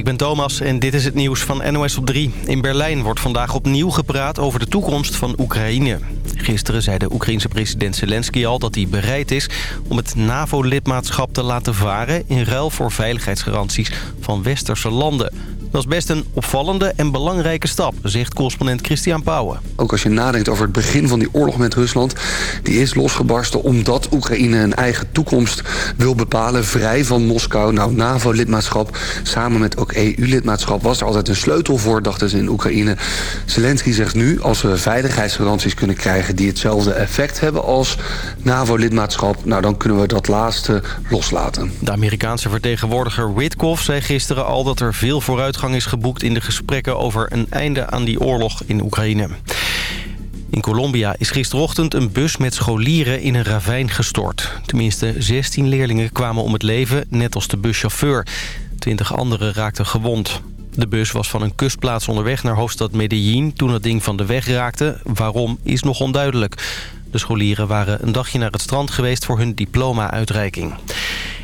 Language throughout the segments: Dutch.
ik ben Thomas en dit is het nieuws van NOS op 3. In Berlijn wordt vandaag opnieuw gepraat over de toekomst van Oekraïne. Gisteren zei de Oekraïense president Zelensky al dat hij bereid is... om het NAVO-lidmaatschap te laten varen... in ruil voor veiligheidsgaranties van westerse landen... Dat is best een opvallende en belangrijke stap, zegt correspondent Christian Pauwen. Ook als je nadenkt over het begin van die oorlog met Rusland... die is losgebarsten omdat Oekraïne een eigen toekomst wil bepalen... vrij van Moskou. Nou, NAVO-lidmaatschap samen met ook EU-lidmaatschap... was er altijd een sleutel voor, dachten ze in Oekraïne. Zelensky zegt nu, als we veiligheidsgaranties kunnen krijgen... die hetzelfde effect hebben als NAVO-lidmaatschap... nou, dan kunnen we dat laatste loslaten. De Amerikaanse vertegenwoordiger Witkoff zei gisteren al... dat er veel is geboekt in de gesprekken over een einde aan die oorlog in Oekraïne. In Colombia is gisterochtend een bus met scholieren in een ravijn gestort. Tenminste, 16 leerlingen kwamen om het leven, net als de buschauffeur. 20 anderen raakten gewond. De bus was van een kustplaats onderweg naar hoofdstad Medellin... toen het ding van de weg raakte. Waarom is nog onduidelijk. De scholieren waren een dagje naar het strand geweest voor hun diploma-uitreiking.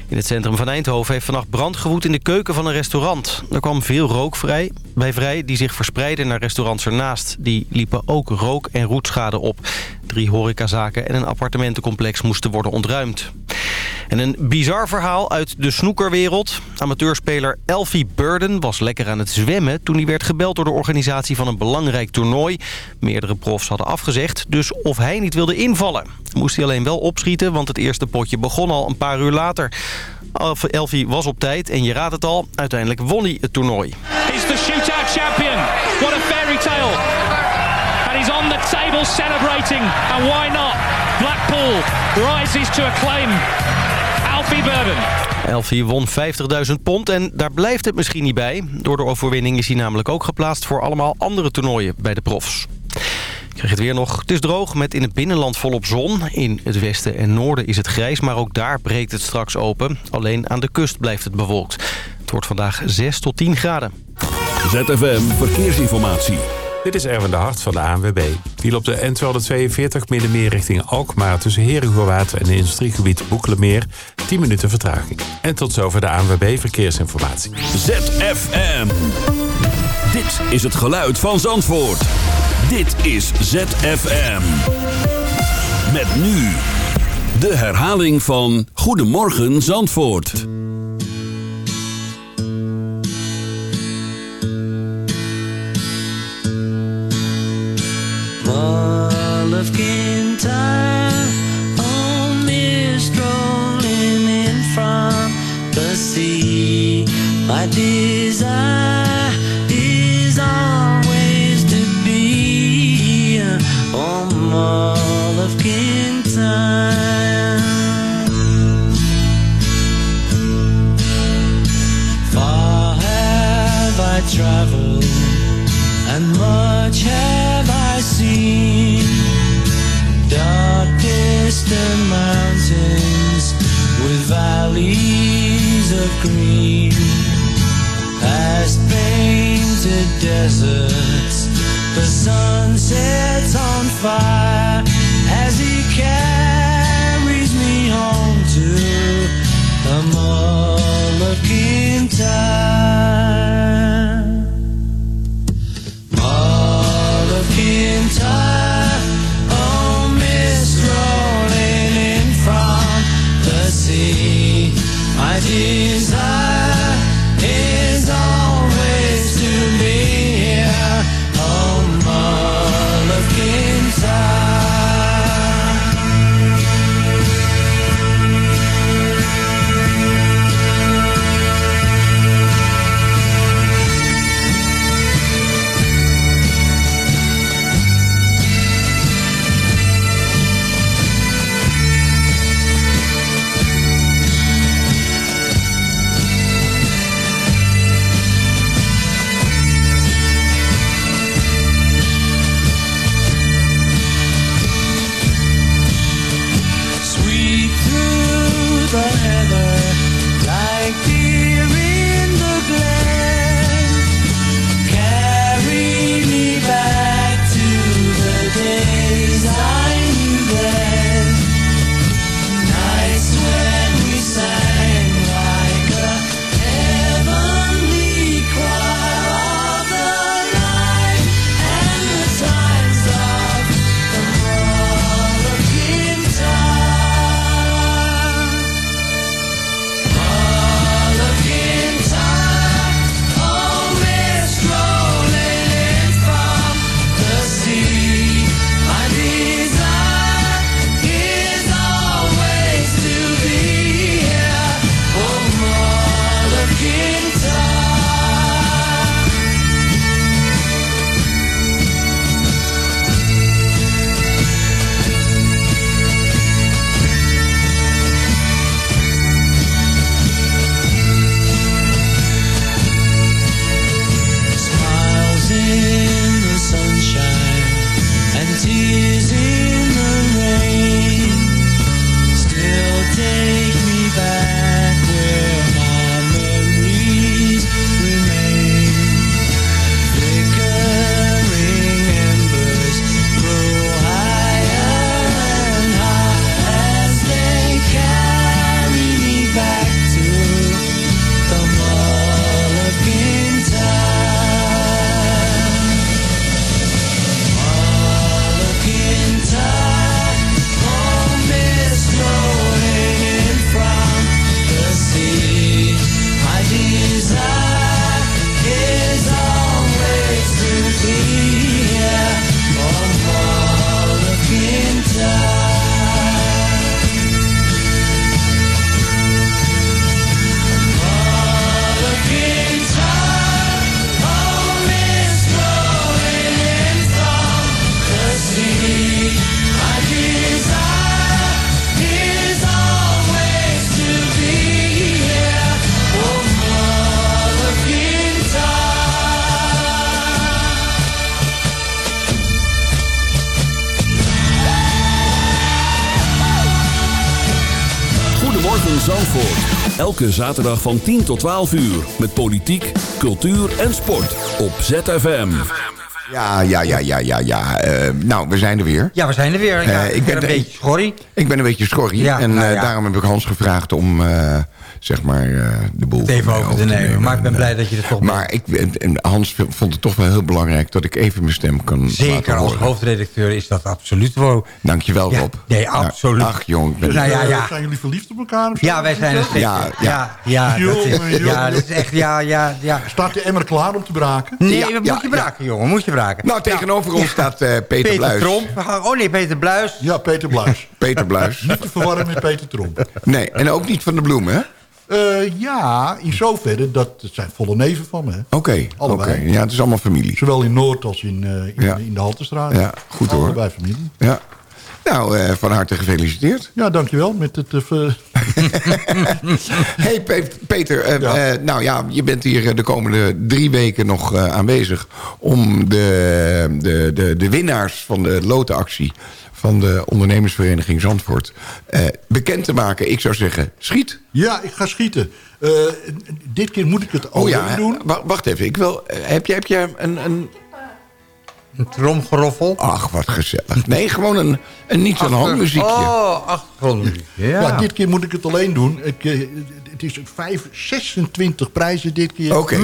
In het centrum van Eindhoven heeft vannacht brand gewoed in de keuken van een restaurant. Er kwam veel rook vrij, bij vrij die zich verspreidde naar restaurants ernaast. Die liepen ook rook- en roetschade op. Drie horecazaken en een appartementencomplex moesten worden ontruimd. En een bizar verhaal uit de snoekerwereld. Amateurspeler Elfie Burden was lekker aan het zwemmen... toen hij werd gebeld door de organisatie van een belangrijk toernooi. Meerdere profs hadden afgezegd, dus of hij niet wilde invallen. Moest hij alleen wel opschieten, want het eerste potje begon al een paar uur later. Elfie was op tijd en je raadt het al, uiteindelijk won hij het toernooi. He's the shootout champion. What a fairy tale. And he's on the table celebrating. And why not? Blackpool rises to acclaim. Alfie Burden. Elfie won 50.000 pond en daar blijft het misschien niet bij. Door de overwinning is hij namelijk ook geplaatst voor allemaal andere toernooien bij de profs. Krijg het weer nog. Het is droog met in het binnenland volop zon. In het westen en noorden is het grijs, maar ook daar breekt het straks open. Alleen aan de kust blijft het bewolkt. Het wordt vandaag 6 tot 10 graden. ZFM Verkeersinformatie. Dit is Erwin de Hart van de ANWB. Die op de N242 Middenmeer richting Alkmaar... tussen Herengewaard en het industriegebied Boekelemeer... 10 minuten vertraging. En tot zover de ANWB Verkeersinformatie. ZFM. Dit is het geluid van Zandvoort. Dit is ZFM. Met nu de herhaling van Goedemorgen Zandvoort. All of rolling in from the sea. My traveled and much have I seen. Dark distant mountains with valleys of green. Past painted deserts, the sun sets on fire as he carries me home to the mall. Elke zaterdag van 10 tot 12 uur. Met politiek, cultuur en sport. Op ZFM. Ja, ja, ja, ja, ja, ja. Eh, nou, we zijn er weer. Ja, we zijn er weer. Ja, Eh, ik ben een beetje schorrie. Ik ben een beetje schorrie. Ja, en nou eh, ja. daarom heb ik Hans gevraagd om, eh, zeg maar, eh, de boel Het even over te nemen. Maar ik ben En, blij eh, dat je er toch Maar ik, en- en Hans vond het toch wel heel belangrijk dat ik even mijn stem kan Zeker laten als hoofdredacteur is dat absoluut wel. Dankjewel, Ja, Rob. nee, Nou, absoluut. ach, jong. ben- Nou ja, Eh, ja. Zijn jullie verliefd op elkaar? of zo? Ja, wij zijn steeds. Ja, Ja, ja, ja. dat is, Jongen, jongen. ja, dat is echt, ja, ja, ja. Staat de emmer klaar om te braken? Nee, Ja, dat ja, moet je ja. braken, jongen, moet je braken. Nou, tegenover ons staat eh, Peter, Peter Bluis. Tromp. Oh nee, Peter Bluis. Ja, Peter Bluis. Peter Bluis. Niet te verwarren met Peter Tromp. Nee, en ook niet van de bloemen, hè? Eh, ja, in zoverre, dat het zijn volle neven van me. Oké, oké. Allebei. Ja, het is allemaal familie. Zowel in Noord als in, eh, in, Ja. in de Haltestraat. Ja, goed hoor. Allebei familie. Ja. Nou, eh, van harte gefeliciteerd. Ja, dankjewel. Met het, hey Pe- Peter, Ja. nou ja, je bent hier de komende drie weken nog aanwezig... om de, de, de, de winnaars van de lotenactie van de ondernemersvereniging Zandvoort... eh, bekend te maken. Ik zou zeggen, schiet. ja, ik ga schieten. Eh, dit keer moet ik het Oh alleen ja, doen. wa- wacht even. Ik wil, eh, heb, jij, heb jij een, een... Een tromgeroffel. Ach, wat gezellig. Nee, gewoon een, een niet zo'n handmuziekje. Oh, achtergrondmuziek. Ja. Ja. dit keer moet ik het alleen doen. Ik, het is vijf, 26 prijzen dit keer. Oké,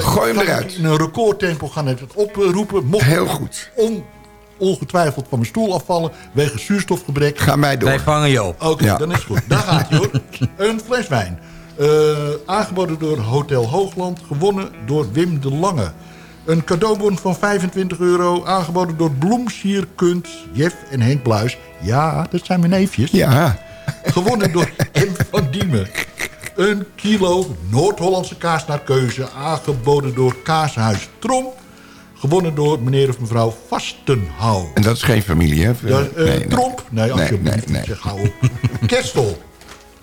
gooi hem eruit. In een recordtempo gaan het oproepen. Mocht Heel goed. On, ongetwijfeld van mijn stoel afvallen... wegens zuurstofgebrek. Ga mij door. Wij vangen je op. Oké, Ja. dan is het goed. Daar gaat hij hoor. Een fles wijn. Eh, aangeboden door Hotel Hoogland. Gewonnen door Wim de Lange. Een cadeaubon van 25 euro. Aangeboden door Bloemsierkunst, Jeff en Henk Bluis. Ja, dat zijn mijn neefjes. Ja, Gewonnen door M. van Diemen. Een kilo Noord-Hollandse kaas naar keuze. Aangeboden door Kaashuis Tromp. Gewonnen door meneer of mevrouw Vastenhouw. en dat is geen familie, hè? Ja, eh, Nee, nee. Tromp? Nee, alsjeblieft. nee, nee. Op. Kerstel.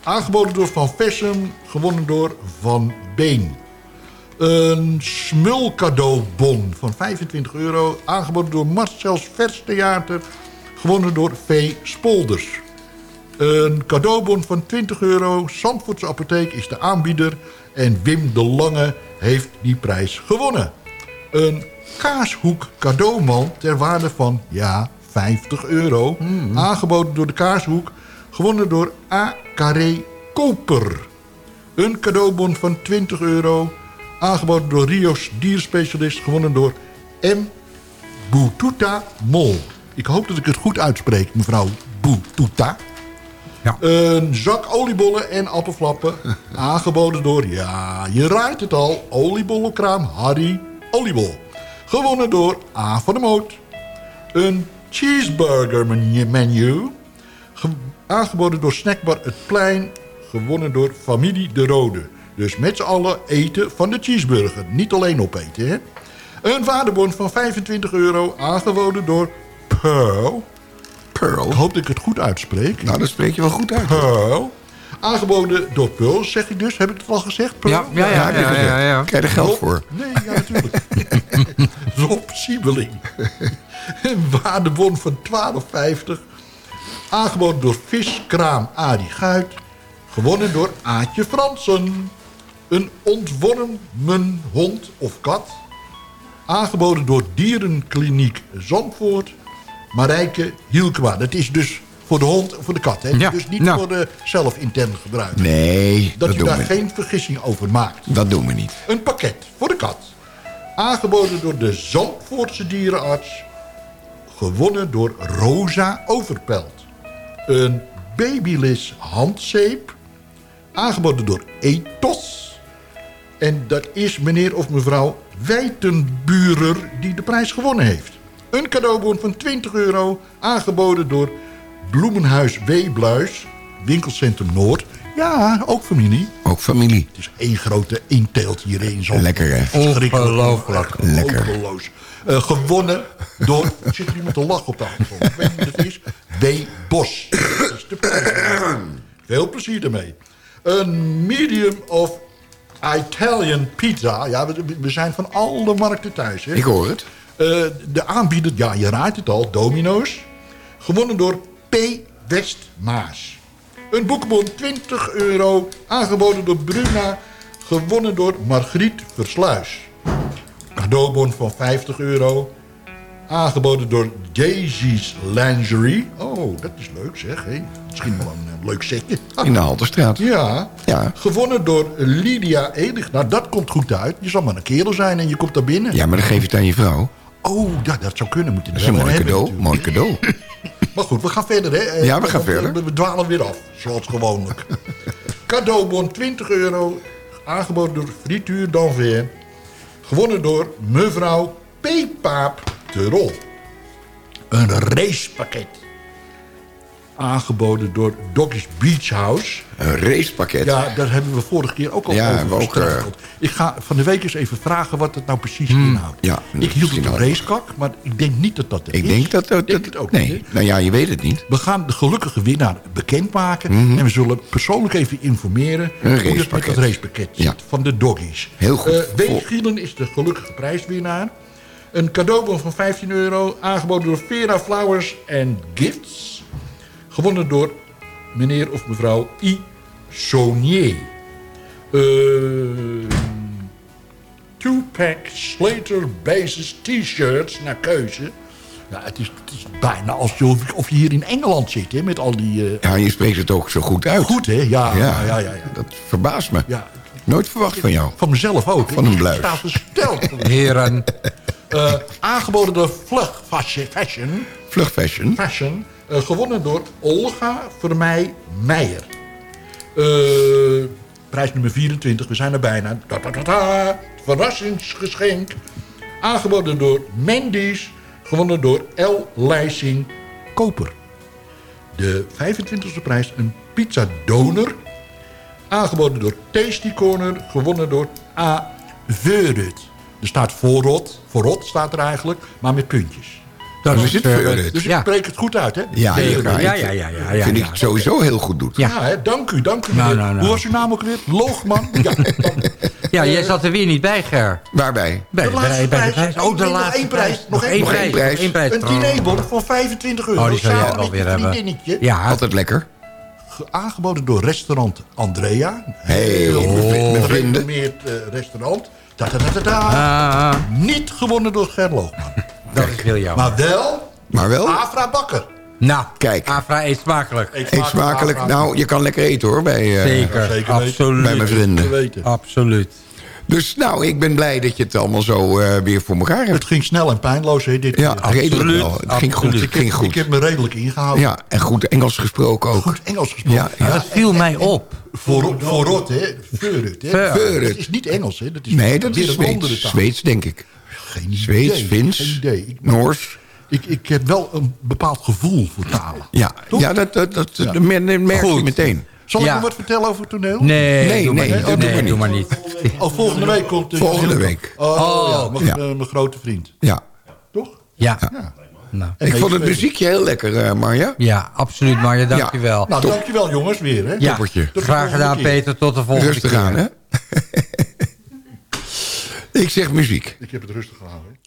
Aangeboden door Van Vessem. Gewonnen door Van Been. Een smulcadeaubon van 25 euro. Aangeboden door Marcel's Vers Theater. Gewonnen door V. Spolders. Een cadeaubon van 20 euro. Zandvoortse Apotheek is de aanbieder. En Wim de Lange heeft die prijs gewonnen. Een kaashoek cadeauman ter waarde van, ja, 50 euro. Aangeboden door de kaashoek. Gewonnen door A. Carré Koper. Een cadeaubon van 20 euro. Aangeboden door Rio's dierspecialist. Gewonnen door M. Boututa Mol. Ik hoop dat ik het goed uitspreek, mevrouw Boututa. Ja. Een zak oliebollen en appelflappen. aangeboden door, ja, je raait het al, oliebollenkraam Harry Oliebol. Gewonnen door A van de Moot. Een cheeseburger menu. menu. Ge- aangeboden door Snackbar Het Plein. Gewonnen door Familie de Rode. Dus met z'n allen eten van de cheeseburger. Niet alleen opeten, hè. Een waardebon van 25 euro. Aangeboden door Pearl. Pearl. Ik hoop dat ik het goed uitspreek. Nou, dat spreek je wel goed uit. Pearl. Aangeboden door Pearl, zeg ik dus. Heb ik het al gezegd? Pearl? Ja, ja, ja, ja, ja, ja. Krijg je er geld Rob- voor? Nee, ja, natuurlijk. Rob Siebeling. Een waardebon van 12,50. Aangeboden door Viskraam Adi Guit. Gewonnen door Aatje Fransen. Een ontwormen hond of kat. Aangeboden door Dierenkliniek Zandvoort. Marijke Hielkema. Dat is dus voor de hond en voor de kat. Hè? Ja, Dus niet nou. voor de zelfinterne gebruik. Nee, Dat, dat, u daar we geen vergissing over maakt. Dat doen we niet. Een pakket voor de kat. Aangeboden door de Zandvoortse dierenarts. Gewonnen door Rosa Overpelt. Een Babyliss handzeep. Aangeboden door Ethos. En dat is meneer of mevrouw Wijtenburer die de prijs gewonnen heeft. Een cadeaubon van 20 euro. Aangeboden door Bloemenhuis W. Bluis. Winkelcentrum Noord. Ja, ook familie. Ook familie. Het is één grote inteelt hierheen. Zo Lekker, hè? Ongelooflijk. Lekker. Eh, gewonnen door... Zit er iemand te lachen op de achtergrond? Ik weet niet wat het is. W. Bos. Dat is de prijs. Veel plezier ermee. Een medium of Italian pizza. Ja, we, we zijn van alle markten thuis. Hè? Ik hoor het. Eh, de aanbieder, ja, je raadt het al, Domino's. Gewonnen door P. Westmaas. Een boekbon 20 euro, aangeboden door Bruna, gewonnen door Margriet Versluis. Cadeaubon van 50 euro, aangeboden door Daisy's Lingerie. Oh, dat is leuk zeg. Hé. Misschien wel een eh, leuk setje. In de Halterstraat. Ja. Ja. Gewonnen door Lydia Edig. Nou, dat komt goed uit. Je zal maar een kerel zijn en je komt daar binnen. Ja, maar dan geef je het aan je vrouw. Oh, ja, dat zou kunnen. Moeten Dat is een mooi cadeau. Mooi cadeau. Maar goed, we gaan verder, hè? Eh, Ja, we gaan verder. We, we dwalen weer af, zoals gewoonlijk. Cadeaubon 20 euro, aangeboden door Frituur d'Anvers. Gewonnen door mevrouw Peepaap Terol. Een racepakket. Aangeboden door Doggy's Beach House. Een racepakket. Ja, daar hebben we vorige keer ook al Ja, over we ook, gestruikeld. Ik ga van de week eens even vragen wat het nou precies inhoudt. ja, ik hield het wel. racekak, maar ik denk niet dat dat het Ik is. denk dat... dat, denk het ook niet, nee, nou ja, je weet het niet. We gaan de gelukkige winnaar bekendmaken. En we zullen persoonlijk even informeren... Mhm. Een hoe het met dat racepakket zit Ja. van de doggies. Heel goed. Eh Vol- Wees Gielen is de gelukkige prijswinnaar. Een cadeaubon van 15 euro. Aangeboden door Vera Flowers and Gifts. Gewonnen door meneer of mevrouw I. Saunier. Eh, Two-pack Slater Basis t-shirts naar keuze. Ja, het is, het is bijna alsof of je hier in Engeland zit, hè, met al die... eh, Ja, je spreekt het ook zo goed uit. Goed, hè? Ja, ja, ja, ja. ja. Dat verbaast me. Ja. Nooit verwacht van jou. Van mezelf ook. Van een Ik bluis. sta versteld. Heren. Eh, aangeboden door Vlug Fashion. Fashion, Vlug fashion. fashion eh, gewonnen door Olga Vermeij Meijer. Eh, prijs nummer 24, we zijn er bijna. Verrassingsgeschenk. Aangeboden door Mendy's. Gewonnen door L. Leising Koper. De 25e prijs, een pizza doner. Aangeboden door Tasty Corner. Gewonnen door A. Veurut. Er staat voorrot. Voorrot staat er eigenlijk, maar met puntjes. Dat is het eh, Veurut. Dus ik Ja. spreek het goed uit, hè? Ja, Ja, ja, ja, ja, ja, vind ja. ik het sowieso heel goed doet. Ja. Ja, hè, dank u, dank u. Nou, nou, nou. Hoe was uw naam ook weer? Loogman? Ja, Ja, jij zat er weer niet bij, Ger. Waarbij? Bij, De laatste bij, bij de prijs. prijs. Oh, de Nog laatste één prijs. Nog één prijs. prijs. Nog één prijs. een dinerbon van 25 euro. Oh, die zou jij wel weer hebben. Ja, Altijd lekker. Ge- Aangeboden door restaurant Andrea. Hey, Heel vrienden. gerenommeerd eh, restaurant. Ta -ta -ta -ta -ta. Ah, Niet gewonnen door Ger Dat is heel jammer. Maar wel Maar wel, Afra Bakker. Nou, Kijk. Afra eet smakelijk. eet smakelijk. Afra. Nou, je kan lekker eten hoor, bij, eh, Zeker, absoluut. bij mijn vrienden. weten. Absoluut. Dus nou, ik ben blij dat je het allemaal zo eh, weer voor elkaar hebt. Het ging snel en pijnloos, hè, dit Ja, keer. redelijk wel. Het ging goed. Het ging Ik goed. heb me redelijk ingehouden. Ja, en goed Engels gesproken ook. Goed Engels gesproken. Ja, ja. Dat viel mij op. Voor, voorrot, hè. Veurut, hè. Veurut. Veurut. Dat is niet Engels, hè. Dat is Nee, dat is Zweeds. Zweeds, denk ik. Geen idee. Zweeds, Fins, idee. Noors. ik, ik heb wel een bepaald gevoel voor talen. Ja, Toch? ja dat, dat, dat, dat mer- merk je Goed. meteen. Zal ik Ja. nog wat vertellen over het toneel? Nee, Nee, doe maar nee, maar nee, doe maar niet. Oh, volgende week komt... eh, Volgende week. Oh, ja, mijn, Ja. mijn grote vriend. Ja. Toch? Ja, Ja. nou, Ik vond het muziekje heel lekker, eh, Marja. ja absoluut Marja, dankjewel. Nou, dankjewel jongens weer, hè. ja, toppertje. De graag gedaan. Peter, tot de volgende Rustig keer. aan, hè? ik zeg muziek. Ik heb het rustig gehouden.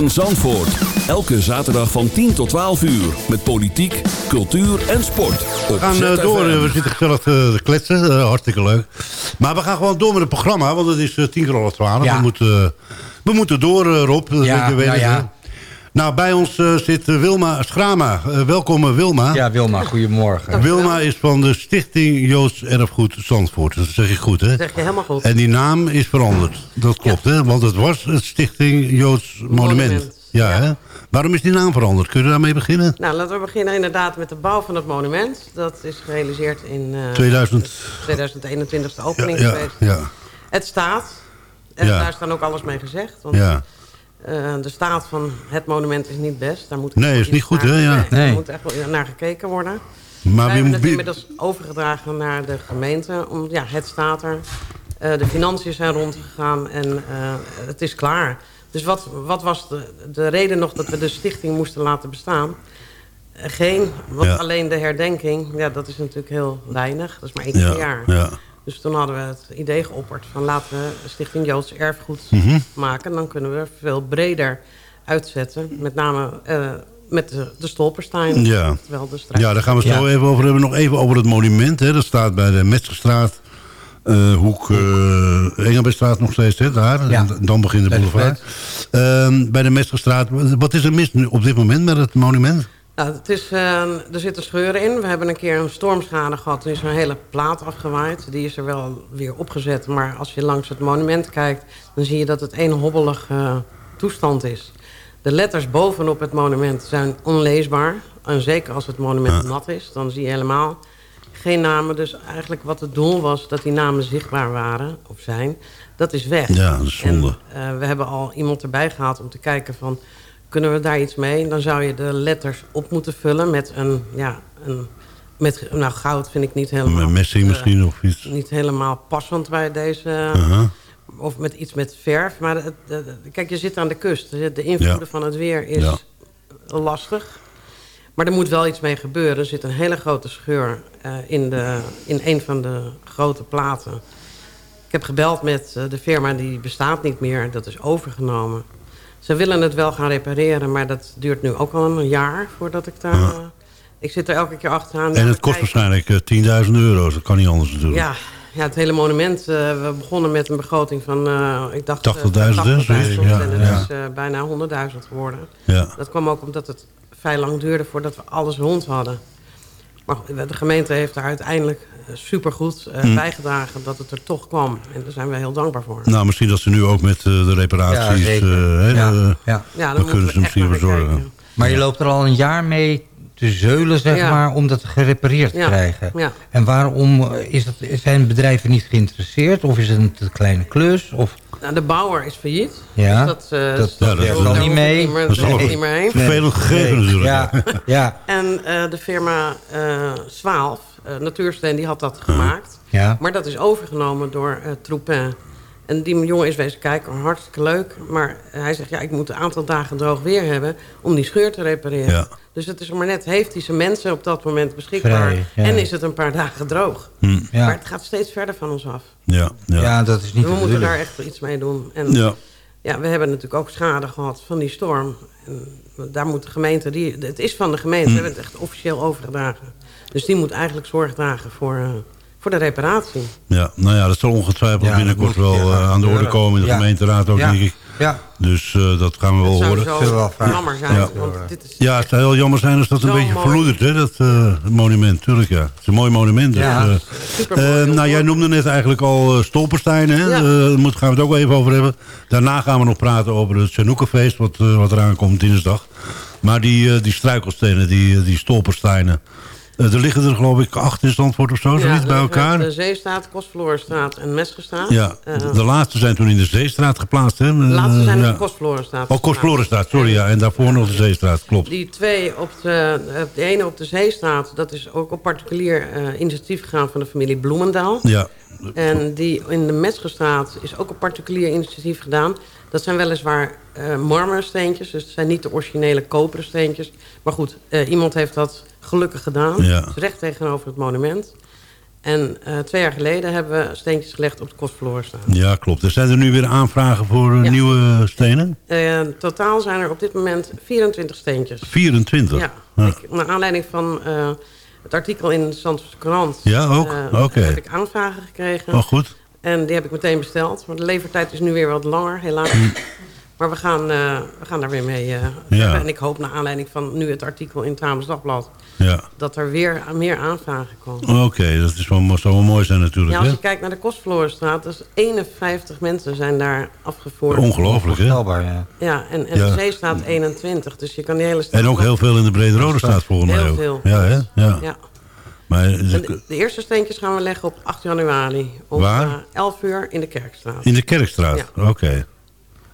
Goedemorgen Zandvoort. Elke zaterdag van 10 tot 12 uur. Met politiek, cultuur en sport. We gaan eh, door. eh, We zitten gezellig te te kletsen. eh, hartstikke leuk. Maar we gaan gewoon door met het programma. Want het is eh, tien keer half twaalf. Ja. We, moeten, eh, we moeten door, eh, Rob. Dat Ja, weet je, weet nou ja. Nou, bij ons eh, zit eh, Wilma Schrama. Eh, welkom Wilma. Ja, Wilma, goedemorgen. Wilma is van de Stichting Joods Erfgoed Zandvoort. Dat zeg ik goed, hè? zeg je helemaal goed. En die naam is veranderd. Dat klopt, hè? Want het was het Stichting Joods Monument. Monument, Ja, hè? Waarom is die naam veranderd? Kun je daarmee beginnen? Nou, laten we beginnen inderdaad met de bouw van het monument. Dat is gerealiseerd in eh, 2000. 2021 de opening Ja, geweest. ja. Het staat. En Ja. daar is dan ook alles mee gezegd. Want Ja. Eh, de staat van het monument is niet best. Daar moet Nee, is niet goed, hè? Ja. Nee, moet echt wel naar gekeken worden. Maar Wij wie hebben het inmiddels overgedragen naar de gemeente. Om, ja, het staat er. Eh, de financiën zijn rondgegaan en eh, het is klaar. Dus wat, wat was de, de reden nog dat we de stichting moesten laten bestaan? Geen, want Ja. alleen de herdenking, ja, dat is natuurlijk heel weinig. Dat is maar één keer Ja, per jaar. ja. Dus toen hadden we het idee geopperd van laten we de Stichting Joods Erfgoed Mhm. maken. Dan kunnen we veel breder uitzetten. Met name eh, met de, de Stolperstein. Ja. Terwijl de Ja, daar gaan we het zo Ja. even over hebben. Nog even over het monument. Hè. Dat staat bij de Metzgerstraat. eh, hoek uh, nog steeds, hè, daar. Ja. En dan begint de boulevard. Ehm, bij de Metzgerstraat. Wat is er mis nu op dit moment met het monument? Nou, het is, eh, er zitten scheuren in. We hebben een keer een stormschade gehad. Toen is er een hele plaat afgewaaid. Die is er wel weer opgezet. Maar als je langs het monument kijkt... dan zie je dat het een hobbelige eh, toestand is. De letters bovenop het monument zijn onleesbaar. En zeker als het monument nat is, dan zie je helemaal geen namen. Dus eigenlijk wat het doel was, dat die namen zichtbaar waren of zijn... dat is weg. Ja, dat is zonde. En, eh, we hebben al iemand erbij gehaald om te kijken van... kunnen we daar iets mee? Dan zou je de letters op moeten vullen met een... Ja, een met, nou, goud vind ik niet helemaal... Met messing eh, misschien of iets. niet helemaal passend bij deze... Of met iets met verf. Maar het- het- het- kijk, je zit aan de kust. De de invloeden Ja. van het weer is Ja. lastig. Maar er moet wel iets mee gebeuren. Er zit een hele grote scheur eh, in, de, in een van de grote platen. Ik heb gebeld met eh, de firma, die bestaat niet meer. Dat is overgenomen. Ze willen het wel gaan repareren, maar dat duurt nu ook al een jaar voordat ik daar... eh, ik zit er elke keer achteraan. En het kost waarschijnlijk eh, 10.000 euro. Dat kan niet anders natuurlijk. Ja, ja, het hele monument. eh, we begonnen met een begroting van, eh, ik dacht... eh, 80.000, hè, 80.000, zoiets, ja, en het ja. is eh, bijna 100.000 geworden. Ja. Dat kwam ook omdat het vrij lang duurde voordat we alles rond hadden. Maar goed, de gemeente heeft daar uiteindelijk eh, supergoed eh, Hm. bijgedragen dat het er toch kwam. En daar zijn we heel dankbaar voor. Nou, misschien dat ze nu ook met eh, de reparaties... Ja, eh, hè, Ja, eh, ja. Ja, dan kunnen ze misschien kijken. Maar je loopt er al een jaar mee te zeulen, zeg Ja. maar, om dat gerepareerd te Ja, krijgen. ja. En waarom is dat, zijn bedrijven niet geïnteresseerd? Of is het een te kleine klus? Of, Nou, de bouwer is failliet. Ja, dus dat, eh, dat- ja, dat- dat- niet mee. Niet meer, Dat niet meer heen. Vervelend gegeven natuurlijk. ja, ja, En eh, de firma eh Zwaalf, eh, Natuursteen, die had dat gemaakt. ja. Maar dat is overgenomen door eh Troepin. En die jongen is wezen kijken, hartstikke leuk. Maar hij zegt, ja, ik moet een aantal dagen droog weer hebben... om die scheur te repareren. Ja. Dus het is maar net, heeft hij zijn mensen op dat moment beschikbaar... Vrij, ja. en is het een paar dagen droog. Hm, ja. Maar het gaat steeds verder van ons af. ja, ja. ja, dat is niet we moeten daar echt iets mee doen. En Ja. ja, we hebben natuurlijk ook schade gehad van die storm. En daar moet de gemeente, die, het is van de gemeente, we hebben het echt officieel overgedragen. Dus die moet eigenlijk zorg dragen voor, eh, voor de reparatie. Ja, nou ja, dat zal ongetwijfeld Ja, binnenkort moet, wel ja, eh, aan de orde komen in de Ja. gemeenteraad ook, Ja. denk ik. Ja, Dus eh, dat gaan we wel Het zou horen. zo Zullen we wel vragen. jammer zijn. Ja. Want dit is, Ja, het zou heel jammer zijn als dat een beetje mooi. verloedert, hè, dat eh, monument. Tuurlijk, ja. Het is een mooi monument. Dus, Ja, nou, jij noemde net eigenlijk al uh, Stolperstein, hè? Ja. Eh, daar gaan we het ook wel even over hebben. Daarna gaan we nog praten over het Chanukkenfeest, wat, wat eraan komt dinsdag. Maar die, eh, die struikelstenen, die, die Stolpersteinen... eh, er liggen er geloof ik acht in Zandvoort of zo, zoiets bij elkaar. De Zeestraat, Kostverlorenstraat en Mesgestraat. Ja, Eh, de laatste zijn toen in de Zeestraat geplaatst, hè? de laatste zijn Eh, op ja. de Kostverlorenstraat. Oh, Kostverlorenstraat, sorry, ja. En daarvoor nog de Zeestraat, klopt. Die twee, op de, de ene op de Zeestraat, dat is ook op particulier initiatief gegaan van de familie Bloemendaal. Ja, En die in de Metzgerstraat is ook een particulier initiatief gedaan. Dat zijn weliswaar eh marmeren steentjes, dus het zijn niet de originele koperen steentjes. Maar goed, iemand heeft dat gelukkig gedaan. Ja. Dus recht tegenover het monument. En eh, twee jaar geleden hebben we steentjes gelegd op de Kostverlorenstraat. ja, klopt. Er zijn er nu weer aanvragen voor eh, Ja. nieuwe stenen? Eh, totaal zijn er op dit moment 24 steentjes. 24? Ja, Ja. Ik, naar aanleiding van het artikel in de Zandvoortse Krant... Ja, ook? Oké. heb ik aanvragen gekregen. Oh, goed. En die heb ik meteen besteld. Maar de levertijd is nu weer wat langer, helaas. Maar we gaan, eh, we gaan daar weer mee eh. En ik hoop naar aanleiding van nu het artikel in het Hames Dagblad... Ja. dat er weer meer aanvragen komen. Oké, dat is wel, zou wel mooi zijn natuurlijk, Ja, als hè? je kijkt naar de Kostverlorenstraat... dus 51 mensen zijn daar afgevoerd. Ongelooflijk, hè? Ja. Ja, en, en Ja. de Zeestraat 21. Dus je kan die hele stad... En ook heel veel in de Brede Rode staat volgens mij Heel veel. Ja, hè? Ja. Ja. Maar, En dus- de, de eerste steentjes gaan we leggen op 8 januari. Om Waar? eh, 11 uur in de Kerkstraat. in de Kerkstraat? Oké.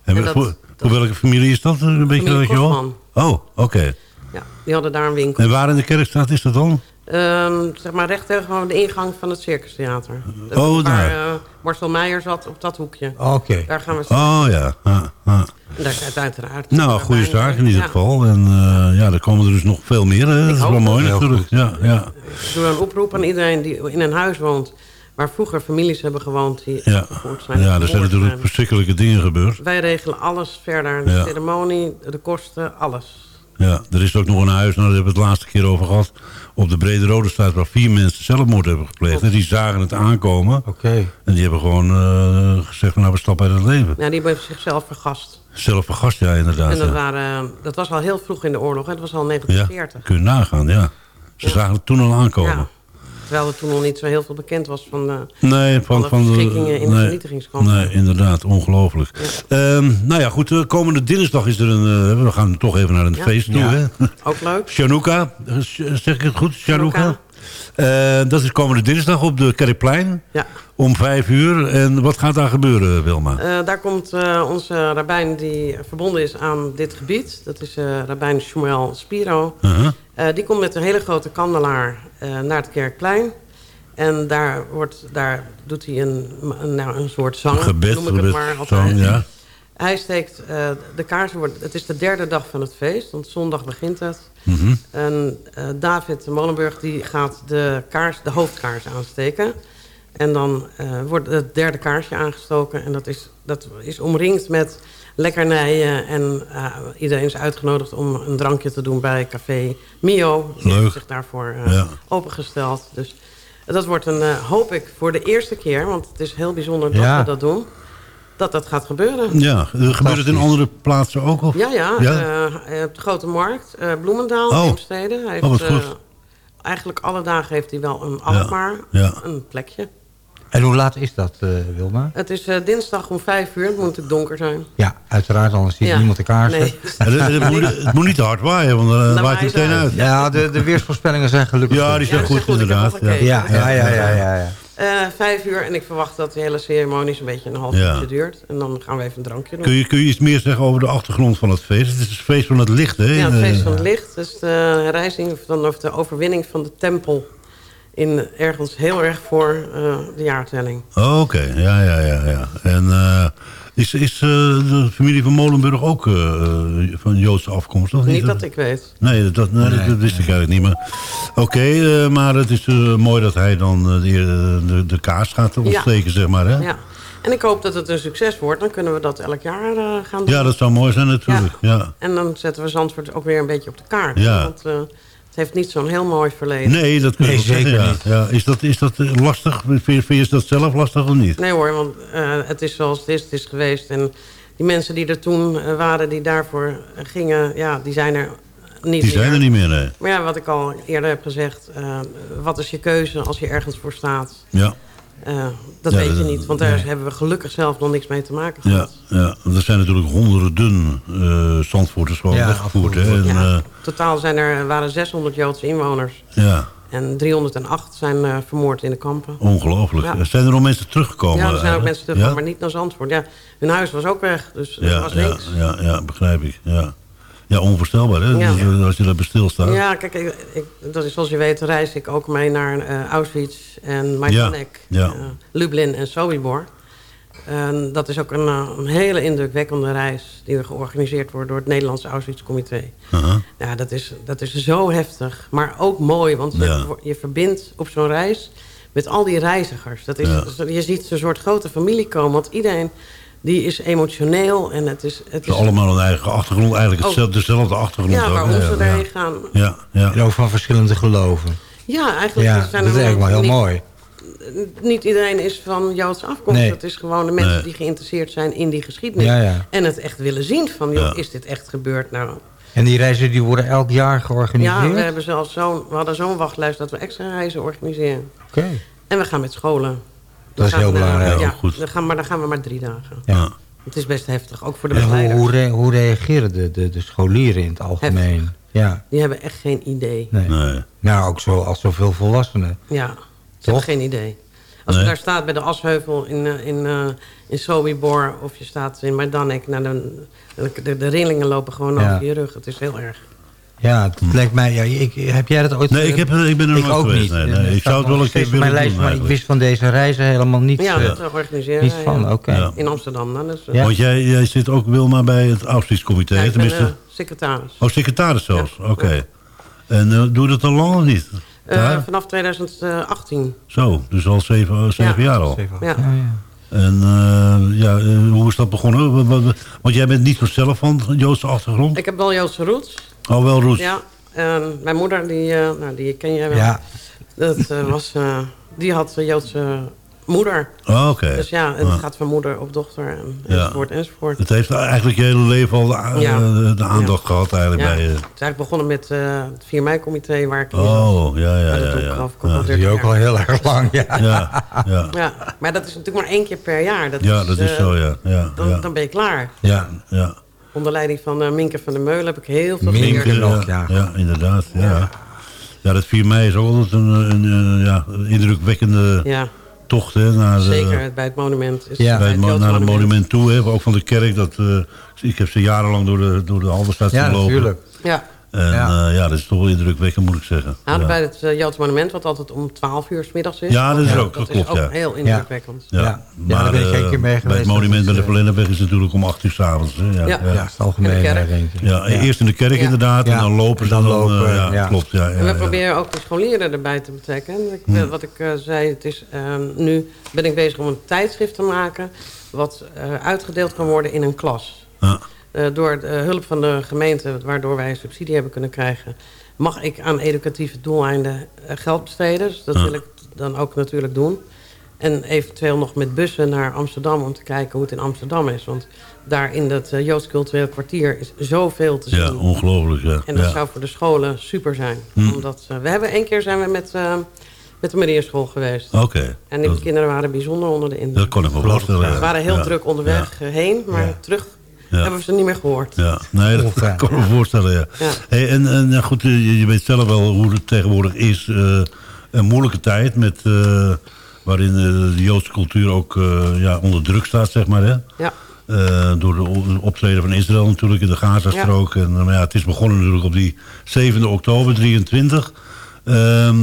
En, En dat- voor, welke familie is dat? Een beetje weet je wel? Oh, oké. Ja, die hadden daar een winkel. En waar in de Kerkstraat is dat dan? Ehm, zeg maar recht tegenover de ingang van het Circustheater. Dat Oh, waar daar. eh, Marcel Meijer zat, op dat hoekje. Oké. Daar gaan we Oh ja. Ah, ah. En daar uiteraard... Nou, goede zaak in ieder Ja. geval. En eh, ja, er komen er dus nog veel meer. Hè? Dat is wel mooi natuurlijk. Ja, ja. Ik doe een oproep aan iedereen die in een huis woont... waar vroeger families hebben gewoond die Ja. zijn. ja, er zijn natuurlijk zijn. verschrikkelijke dingen gebeurd. Wij regelen alles verder. De Ja. ceremonie, de kosten, alles. Ja, er is ook nog een huis, nou, daar hebben we het laatste keer over gehad... op de Brede Rode Straat waar vier mensen zelfmoord hebben gepleegd. En die zagen het aankomen. Oké. En die hebben gewoon eh, gezegd, van, nou, we stappen uit het leven. Ja, die hebben zichzelf vergast. Zelf vergast, ja, inderdaad. En dat, ja. waren, dat was al heel vroeg in de oorlog. Hè? Het was al ja, 1940. kun je nagaan, ja. Ze Ja. zagen het toen al aankomen. Terwijl er toen nog niet zo heel veel bekend was van de, Nee, van, van de verschrikkingen in de nee, vernietigingskampen. Nee, inderdaad, ongelooflijk. Ehm, nou ja, goed, eh, komende dinsdag is er een... eh, we gaan toch even naar een Ja. feest toe, Ja. hè? Ook leuk. Shanuka, eh, zeg ik het goed? Shanuka. Eh, dat is komende dinsdag op de Kerkplein Ja. om vijf uur. En wat gaat daar gebeuren, Wilma? Eh, daar komt eh, onze rabbijn die verbonden is aan dit gebied. Dat is eh rabbijn Shmuel Spiro. Uh-huh. Eh, die komt met een hele grote kandelaar eh, naar het Kerkplein. En daar, wordt, daar doet hij een, een, nou, een soort zang, gebed, noem ik het gebed, maar altijd. zang, ja. Hij steekt eh, de kaarsen. Wordt, het is de derde dag van het feest, want zondag begint het. Mhm. En eh, David Molenburg die gaat de, kaars, de hoofdkaars aansteken. En dan eh, wordt het derde kaarsje aangestoken. En dat is, dat is omringd met lekkernijen. En eh, iedereen is uitgenodigd om een drankje te doen bij Café Mio. Die Leuk. heeft zich daarvoor eh, Ja. opengesteld. Dus Dat wordt een, eh, hoop ik, voor de eerste keer... want het is heel bijzonder dat Ja. we dat doen... dat dat gaat gebeuren. Ja, gebeurt het in andere plaatsen ook? Of? Ja, ja. Ja? op de Grote Markt, Bloemendaal, Oh. Heemstede. Hij Oh, heeft, eigenlijk alle dagen heeft hij wel een Alkmaar, een plekje. En hoe laat is dat, eh, Wilma? Het is eh, dinsdag om vijf uur. Het moet natuurlijk donker zijn. Ja, uiteraard, anders ziet Ja. niemand de kaarsen. Nee. Ja, het, moet, het moet niet te hard waaien, want dan eh, Dan waait het meteen uit. Ja, de, de weersvoorspellingen zijn gelukkig Ja, die zijn Ja, goed, inderdaad. Ja, ja, ja, ja, ja, ja. Eh, vijf uur en ik verwacht dat de hele ceremonie zo'n beetje een half Ja. uurtje duurt. En dan gaan we even een drankje doen. Kun je, kun je iets meer zeggen over de achtergrond van het feest? Het is het feest van het licht, hè? Ja, het feest van het licht. Dus de herrijzing van, of de overwinning van de tempel. In ergens heel erg voor eh, de jaartelling. Oké, ja, ja, ja, ja. En eh, is, is eh, de familie van Molenburg ook eh, van Joodse afkomst? Of Niet dat ik weet. Nee, dat, nee, dat- dat wist ik eigenlijk niet. Maar oké, eh, maar het is mooi dat hij dan de, de, de kaas gaat ontsteken, zeg maar. Hè? Ja. En ik hoop dat het een succes wordt. Dan kunnen we dat elk jaar eh, gaan doen. Ja, dat zou mooi zijn natuurlijk. Ja. En dan zetten we Zandvoort ook weer een beetje op de kaart. Ja. Want eh, het heeft niet zo'n heel mooi verleden. Nee, dat kun je Nee, zeker ja. niet. Ja, is, dat, is dat eh, lastig? Vind je, vind je dat zelf lastig of niet? Nee hoor, want eh, het is zoals het is. Het is geweest. En die mensen die er toen eh, waren, die daarvoor gingen... ja, die zijn er niet Die zijn er niet meer, nee. Maar ja, wat ik al eerder heb gezegd... eh, wat is je keuze als je ergens voor staat? Ja. Eh, dat Ja, weet je niet, want daar hebben we gelukkig zelf nog niks mee te maken Ja, gehad. ja, er zijn natuurlijk honderden eh Zandvoorters gewoon Ja, weggevoerd. Hè? En, Ja, eh, totaal zijn er, waren 600 Joodse inwoners. ja, En 308 zijn eh, vermoord in de kampen. ongelooflijk. Ja. Zijn er nog mensen teruggekomen? ja, er zijn ook mensen terug, Ja? maar niet naar Zandvoort. Ja, hun huis was ook weg, dus er Ja, was ja, niks. ja, ja, begrijp ik. Ja, ja onvoorstelbaar hè, Ja. Dus, eh, als je daar bij stilstaat. Ja, kijk, ik, ik- dat is zoals je weet reis ik ook mee naar eh, Auschwitz en Majdanek, Ja, eh, Lublin en Sobibor. En dat is ook een, een hele indrukwekkende reis die georganiseerd wordt door het Nederlandse Auschwitz-comité. Ja, dat is, dat is zo heftig, maar ook mooi, want Ja. je verbindt op zo'n reis met al die reizigers. Dat is, Je ziet een soort grote familie komen, want iedereen die is emotioneel en het is... Het Ze is hebben allemaal een eigen achtergrond, eigenlijk Ook- hetzelfde, dezelfde achtergrond. ja, waarom ze ja, daarheen gaan. Ja, ja. En ook van verschillende geloven. Ja, eigenlijk Ja, zijn dat is er eigenlijk wel heel niet- mooi. niet iedereen is van Joodse afkomst. Nee. Het is gewoon de mensen Nee. die geïnteresseerd zijn in die geschiedenis. Ja, ja. En het echt willen zien van, joh, Ja. is dit echt gebeurd? Nou, En die reizen die worden elk jaar georganiseerd? ja, we, hebben zelfs zo'n, we hadden zo'n wachtlijst dat we extra reizen organiseren. Oké. En we gaan met scholen. Dat is heel we- belangrijk. Ja, Ja, goed. Dan gaan, maar dan gaan we maar drie dagen. Ja. Het is best heftig, ook voor de En hoe, begeleiders. hoe, re- hoe reageren de, de, de scholieren in het algemeen? Ja, Die hebben echt geen idee. nee. Nee. Nou, ook zo, als zoveel volwassenen. Ja, ze hebben geen idee. Als Nee. je daar staat bij de Asheuvel in, eh, in, eh, in Sobibor... of je staat in Majdanek... Nou, de, de, de rillingen lopen gewoon Ja. over je rug. Het is heel erg. Ja, het lijkt mij... Ja, ik, heb jij dat ooit... Nee, ik, heb, ik ben er ik nooit ook geweest. niet. Nee, nee. Ik zou het wel een keer willen lijst, doen. maar ik wist van deze reizen helemaal niets, Ja, eh, dat organiseren niets van. ja. Oké. Ja. In Amsterdam dan. Dus, eh, Ja. Want jij, jij zit ook, Wilma, bij het Auschwitz-comité, ja, hè? ik ben tenminste... eh, secretaris. Oh, secretaris zelfs, Ja. oké. En eh, doe je dat al lang of niet? Daar? vanaf 2018. Zo, dus al zeven, zeven Ja. jaar al. Zeven. Ja. En eh, ja, hoe is dat begonnen? Wat- wat- wat- Want jij bent niet zelf van Joodse achtergrond? Ik heb wel Joodse roots. Oh, wel Roes. Ja. En mijn moeder, die, eh, nou, die ken jij wel. Ja. Dat, eh, was, eh, die had een Joodse moeder. Oh, oké. Dus ja, het gaat van moeder op dochter en, Ja. enzovoort enzovoort. Het heeft eigenlijk je hele leven al de, Ja. de, aandacht Ja. gehad eigenlijk Ja, bij je. het is eigenlijk begonnen met eh, het 4 mei-comité waar ik. Oh, ja, ja, ja. ja. Ja. Dat doe je ook al heel erg lang, ja. Ja, ja. Ja, maar dat is natuurlijk maar één keer per jaar. Dat Ja, is, dat is zo, ja. ja, Dan, ja. dan ben je klaar. Ja, ja. Onder leiding van eh, Minke van der Meulen heb ik heel veel Minke geleerd. nog, ja, ja. ja, inderdaad. Ja. Ja. dat 4 mei is ook altijd een, een, een, ja, indrukwekkende Ja, tocht hè, naar, de- zeker. Bij het monument. Is Ja. bij het, naar het monument toe. Hè, ook van de kerk. Dat, eh, ik heb ze jarenlang door de, door de ja gelopen. natuurlijk. Ja, En Ja. ja. ja, dat is toch wel indrukwekkend, moet ik zeggen. nou, ja. bij het eh, Joods monument, wat altijd om 12 uur s middags is. Ja, dat is ook- dat dat klopt, is ook ja. heel indrukwekkend. Ja, Ja. Ja, daar ben ik eh, één keer mee Bij geweest. het monument bij de Dat is, eh, Verlennenweg is het natuurlijk om 8 uur s'avonds. Ja, ja, Ja. ja. Ja, Ja. algemeen In de kerk. herdenking. Eerst in de kerk Ja. inderdaad. En Ja. dan lopen ze. En dan dan, eh, lopen, ja, ja. klopt. Ja, ja, En we ja. proberen ook de scholieren erbij te betrekken. Ik, Hm. eh, Wat ik eh, zei, het is, eh, nu ben ik bezig om een tijdschrift te maken... wat eh, uitgedeeld kan worden in een klas. Ja. Eh, door de hulp van de gemeente, waardoor wij subsidie hebben kunnen krijgen... mag ik aan educatieve doeleinden eh, geld besteden. Dus dat wil ik dan ook natuurlijk doen. En eventueel nog met bussen naar Amsterdam om te kijken hoe het in Amsterdam is. Want daar in dat eh, Joods cultureel kwartier is zoveel te zien. Ja, ongelooflijk. Ja. En dat ja. zou voor de scholen super zijn. Hm. Omdat, eh, we hebben één keer zijn we met, eh, met de Mariaschool geweest. Oké. En die Dat- kinderen waren bijzonder onder de indruk. Dat kon ik me voorstellen. Ze waren heel Ja. druk onderweg eh, heen, maar terug. Hebben we ze niet meer gehoord. Ja, nee, dat kan ik me voorstellen, ja. Ja. Hey, en en ja, goed, je, je weet zelf wel hoe het tegenwoordig is. eh, een moeilijke tijd met, eh, waarin eh, de Joodse cultuur ook eh, ja, onder druk staat, zeg maar. Hè? Ja. Eh, door de optreden van Israël natuurlijk in de Gazastrook. En eh, maar ja, het is begonnen natuurlijk op die 7 oktober 23. Ehm,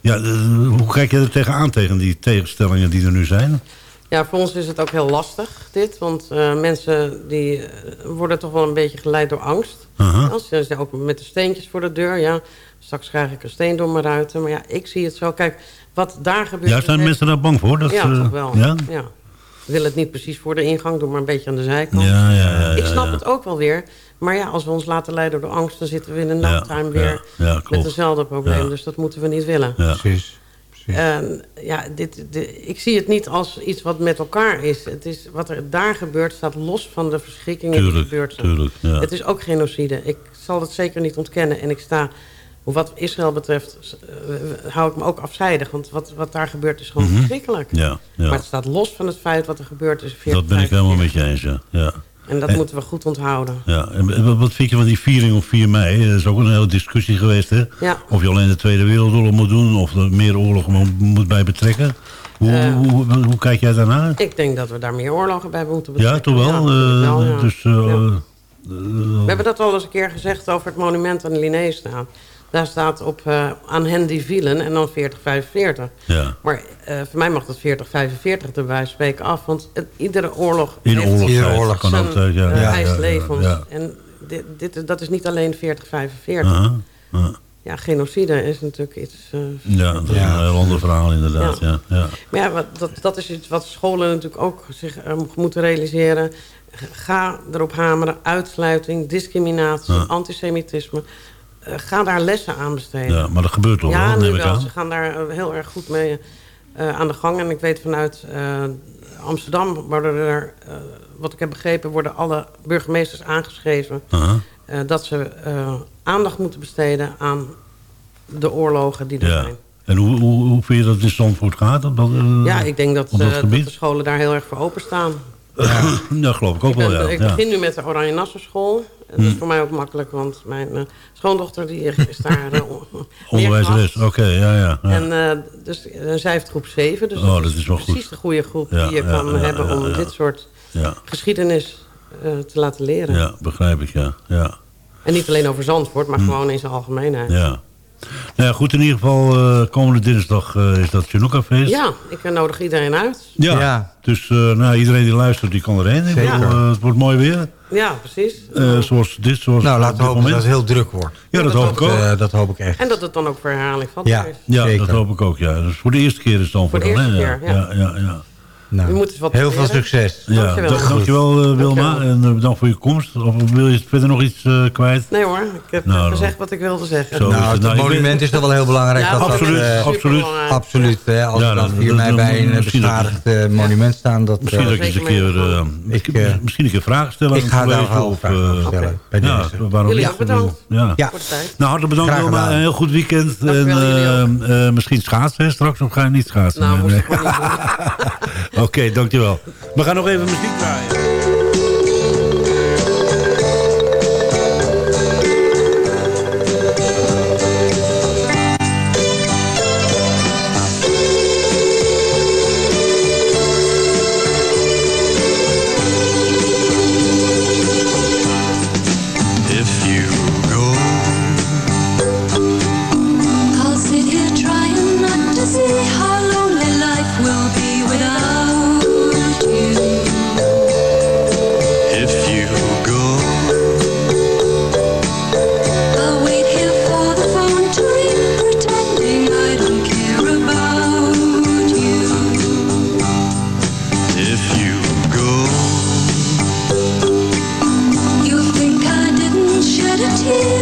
ja, hoe kijk jij er tegenaan tegen die tegenstellingen die er nu zijn? Ja, voor ons is het ook heel lastig, dit. Want eh, mensen die eh, worden toch wel een beetje geleid door angst. Als ze zijn ook met de steentjes voor de deur. Ja, straks krijg ik een steen door mijn ruiten. Maar ja, ik zie het zo. Kijk, wat daar gebeurt... Ja, zijn mensen daar bang voor? Dat, ja, eh, toch wel. Ja? Ja? Ik wil het niet precies voor de ingang doen, maar een beetje aan de zijkant. Ja, ja, ja, ik snap ja. het ook wel weer. Maar ja, als we ons laten leiden door angst... dan zitten we in een Ja, no-time weer ja, ja, met hetzelfde probleem. Ja. Dus dat moeten we niet willen. Ja. En ja, dit, de- ik zie het niet als iets wat met elkaar is. Het is. Wat er daar gebeurt staat los van de verschrikkingen die Tuurlijk, gebeurd zijn. tuurlijk, ja. Het is ook genocide. Ik zal het zeker niet ontkennen. En ik sta, wat Israël betreft, eh, hou ik me ook afzijdig. Want wat, wat daar gebeurt is gewoon Mhm. verschrikkelijk. Ja, ja. Maar het staat los van het feit wat er gebeurd is. 40, Dat ben ik helemaal met je eens, ja. ja. En dat En- moeten we goed onthouden. Ja, en wat- vind je van die viering op 4 mei? Dat is ook een hele discussie geweest, hè? Ja. Of je alleen de Tweede Wereldoorlog moet doen... of er meer oorlogen mo- moet bij betrekken. Hoe, Eh. hoe, hoe, hoe kijk jij daarnaar? Ik denk dat we daar meer oorlogen bij moeten Ja, betrekken. toch wel? Ja, ik wel, Eh. Dus, eh, eh, We hebben dat al eens een keer gezegd over het monument aan de Linné staan. Daar staat op eh, aan hen die vielen en dan 4045. ja. Maar eh, voor mij mag dat 4045 erbij spreken af. Want het- iedere oorlog In heeft oorlogstijd Iedere oorlog kan zijn ook... ja, eh, ja, ja, ja, levens. ja. En dit, dit, dat is niet alleen 4045. Aha, aha. Ja, genocide is natuurlijk iets... eh, Ja, dat is Ja. een heel ander verhaal inderdaad. Ja. Ja, Maar ja, wat, dat, dat is iets wat scholen natuurlijk ook zich moeten realiseren. Ga erop hameren. Uitsluiting, discriminatie, Ja. antisemitisme. Eh, ga daar lessen aan besteden. ja, maar dat gebeurt toch ja, wel, nu neem ik wel. aan. Ze gaan daar eh, heel erg goed mee eh, aan de gang. En ik weet vanuit Amsterdam worden er, wat ik heb begrepen, worden alle burgemeesters aangeschreven dat ze aandacht moeten besteden aan de oorlogen die er Ja. zijn. En hoe, hoe, hoe vind je dat in Zandvoort gaat? Op dat, Ja, ik denk dat, dat dat de scholen daar heel erg voor openstaan. Ja, geloof ik ook Ik, wel, ja. ik begin nu met de Oranje Nassau school. En dat is Hm. voor mij ook makkelijk, want mijn eh, schoondochter die is daar uh, Onderwijzeres, oké, ja, ja. ja. En eh, dus, zij heeft groep 7, dus Oh, dat, dat is wel precies goed. de goede groep Ja, die je ja, kan ja, hebben ja, om ja. dit soort ja. geschiedenis eh, te laten leren. Ja, begrijp ik, ja. ja. En niet alleen over Zandvoort, maar Hm. gewoon in zijn algemeenheid. Ja, ja. Nou ja, goed, in ieder geval, eh, komende dinsdag eh, is dat Chinooka-feest. ik eh, nodig iedereen uit. Ja, Ja. dus eh, nou, iedereen die luistert, die kan erheen. Ik Zeker. bedoel, het wordt mooi weer. Ja, precies. Eh, zoals dit, zoals Nou, op laten we dit hopen moment. dat het heel druk wordt. Ja, dat dat hoop ik ook. Eh, dat hoop ik echt. En dat het dan ook voor herhaling van Ja. is. Ja, zeker. dat hoop ik ook, ja. Dus voor de eerste keer is het dan Voor de dan, eerste ja. keer, ja. ja, ja, ja. Nou, U moet eens wat heel veel succes. Ja, Dankjewel. da- dankjewel eh, Wilma. Dankjewel. En eh, bedankt voor je komst. Of wil je verder nog iets eh, kwijt? Nee hoor, ik heb Nou, eh, dan. gezegd wat ik wilde zeggen. Zo. Nou, het. het Nou, monument is toch wel heel belangrijk. Ja, dat dat, absoluut, eh, absoluut. Absoluut, hè, als Ja, we dan dat- 4 dat- mei dat- bij een beschadigd eh, monument staan. Dat, Misschien eh, dat ik eens een zeker keer, eh, Ik, eh, misschien een keer vragen stellen. ik aan ga het daar wel vragen eh, stellen. Bij Ja, deze. waarom Jullie niet? ook bedankt. Ja. Ja. Voor de tijd. Nou, hartelijk bedankt Wilma. Een heel goed weekend. En, eh, eh, misschien schaatsen straks of ga je niet schaatsen? Nou, moest Nee, ik maar niet Oké, dankjewel. We gaan nog even muziek draaien. you.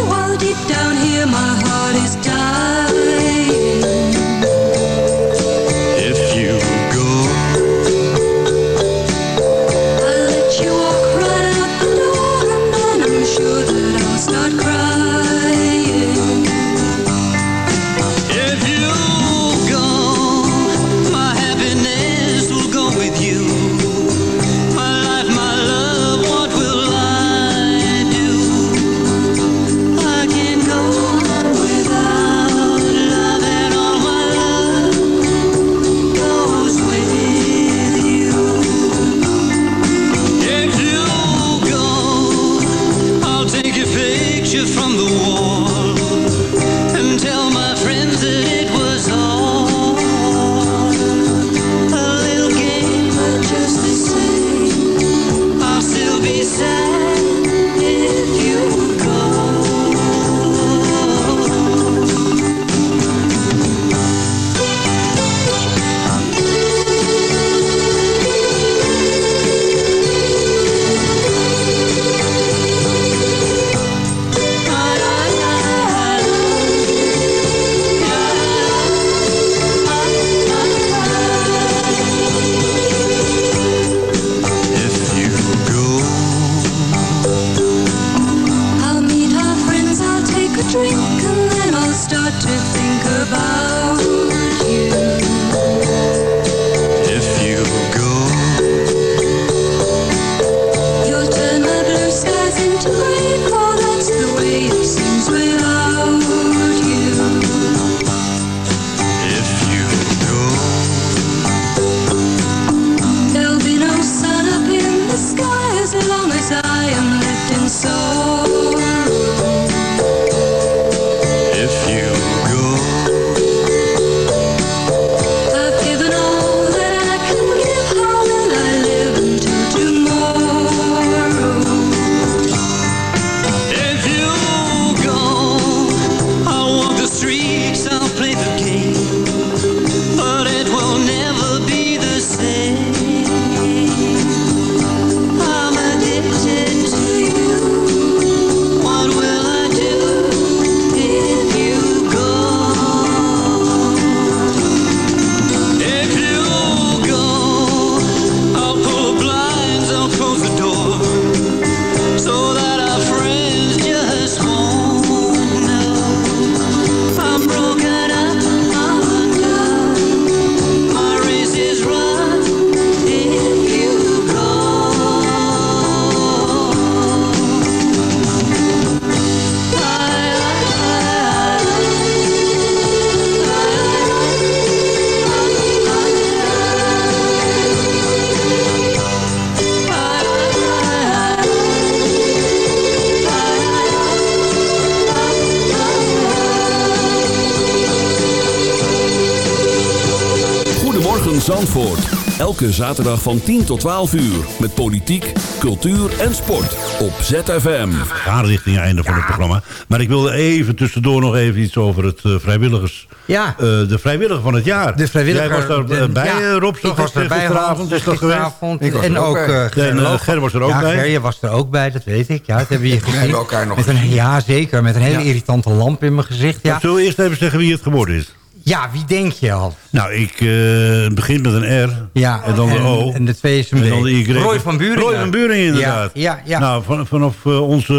Elke zaterdag van 10 tot 12 uur. Met politiek, cultuur en sport. Op ZFM. We gaan richting het einde van het programma. Maar ik wilde even tussendoor nog even iets over het eh, vrijwilligers... Ja. eh, de vrijwilliger van het jaar. De vrijwilliger. Jij was daar de- eh, bij, ja, eh, Rob, ik was erbij, gisteravond. Is dat gisteravond. Ik was en ook eh, En, Ger was er ook ja, bij. Ger, je was er ook bij, dat weet ik. Ja, dat hebben we hier gezien. elkaar nog met een. Ja, zeker. Met een hele irritante lamp in mijn gezicht. Ja, Zullen we eerst even zeggen wie het geworden is? ja wie denk je al? Nou, ik eh begin met een R. Ja, En dan de O. En de twee is een En dan de B. Y. Roy van Buringen. Roy van Buringen, inderdaad. Ja, ja, ja. Nou, van, vanaf eh, onze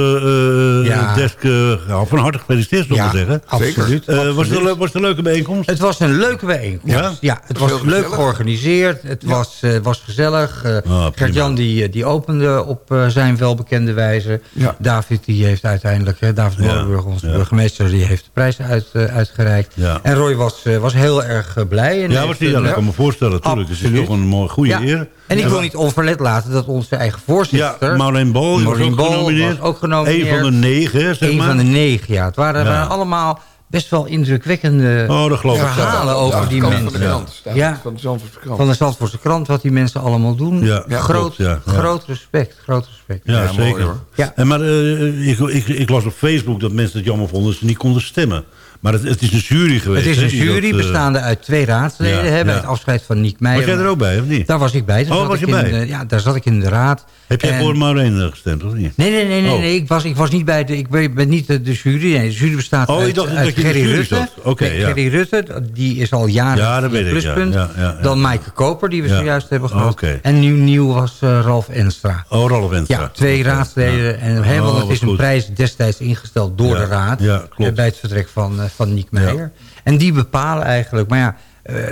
eh, Ja. desk, eh, nou, van harte gefeliciteerd, zullen Ja, zeggen. absoluut. Eh, was, het een, was het een leuke bijeenkomst? Het was een leuke bijeenkomst. Ja? Ja, het was leuk gezellig. georganiseerd. Het was, eh, was gezellig. Eh, Ah. Gert-Jan die, die opende op eh, zijn welbekende wijze. Ja. David die heeft uiteindelijk, hè, David Ja, Molenburg, onze ja. burgemeester, die heeft de prijs uit, uitgereikt. Ja. En Roy was, eh, was heel erg blij. En Ja, was die, ja, dat eh, kan me voorstellen, natuurlijk. Het is toch een mooie, goede ja. eer. En ik wil niet onverlet laten dat onze eigen voorzitter... Ja, Maureen Bol, die was Maureen ook Bol genomineerd. was ook genomineerd. Een van de negen, hè, zeg Een maar. van de negen, ja. Het waren, Ja. waren allemaal best wel indrukwekkende Oh, dat geloof ik. verhalen over Ja, die mensen. Van de krant. Staat Ja. Van de Zandvoortse krant. Van de Zandvoortse krant, wat die mensen allemaal doen. Ja, ja, groot, klopt, ja, ja. groot respect, groot respect. Ja, Ja, mooi, zeker. hoor. Ja. En maar eh, ik, ik, ik las op Facebook dat mensen het jammer vonden dat ze niet konden stemmen. Maar het, het is een jury geweest. Het is een jury dat, eh, bestaande uit twee raadsleden. ja, hè, bij ja. het afscheid van Niek Meijer. Was jij er ook bij, of niet? Daar was ik bij. Daar Oh, zat was ik je in, bij? ja, daar zat ik in de raad. Heb jij En- voor Maureen gestemd, of niet? Nee, nee, nee, nee, Oh. nee. Ik, was, ik was niet bij de. Ik ben, ben niet de, de jury. Nee, de jury bestaat Oh, uit, dacht uit Gerry Rutte. Oké, Nee, ja. Gerry Rutte, die is al jaren Ja, dat weet pluspunt. Dan Maaike Koper, die we zojuist hebben Oh, gehad. En nu nieuw was eh, Ralf Enstra. Oh, Ralf Enstra. Ja, twee raadsleden. En Oh, helemaal, het is een prijs destijds ingesteld door de raad. ja, klopt. eh, Bij het vertrek van, van Niek Meijer. En die bepalen eigenlijk. Maar ja, eh,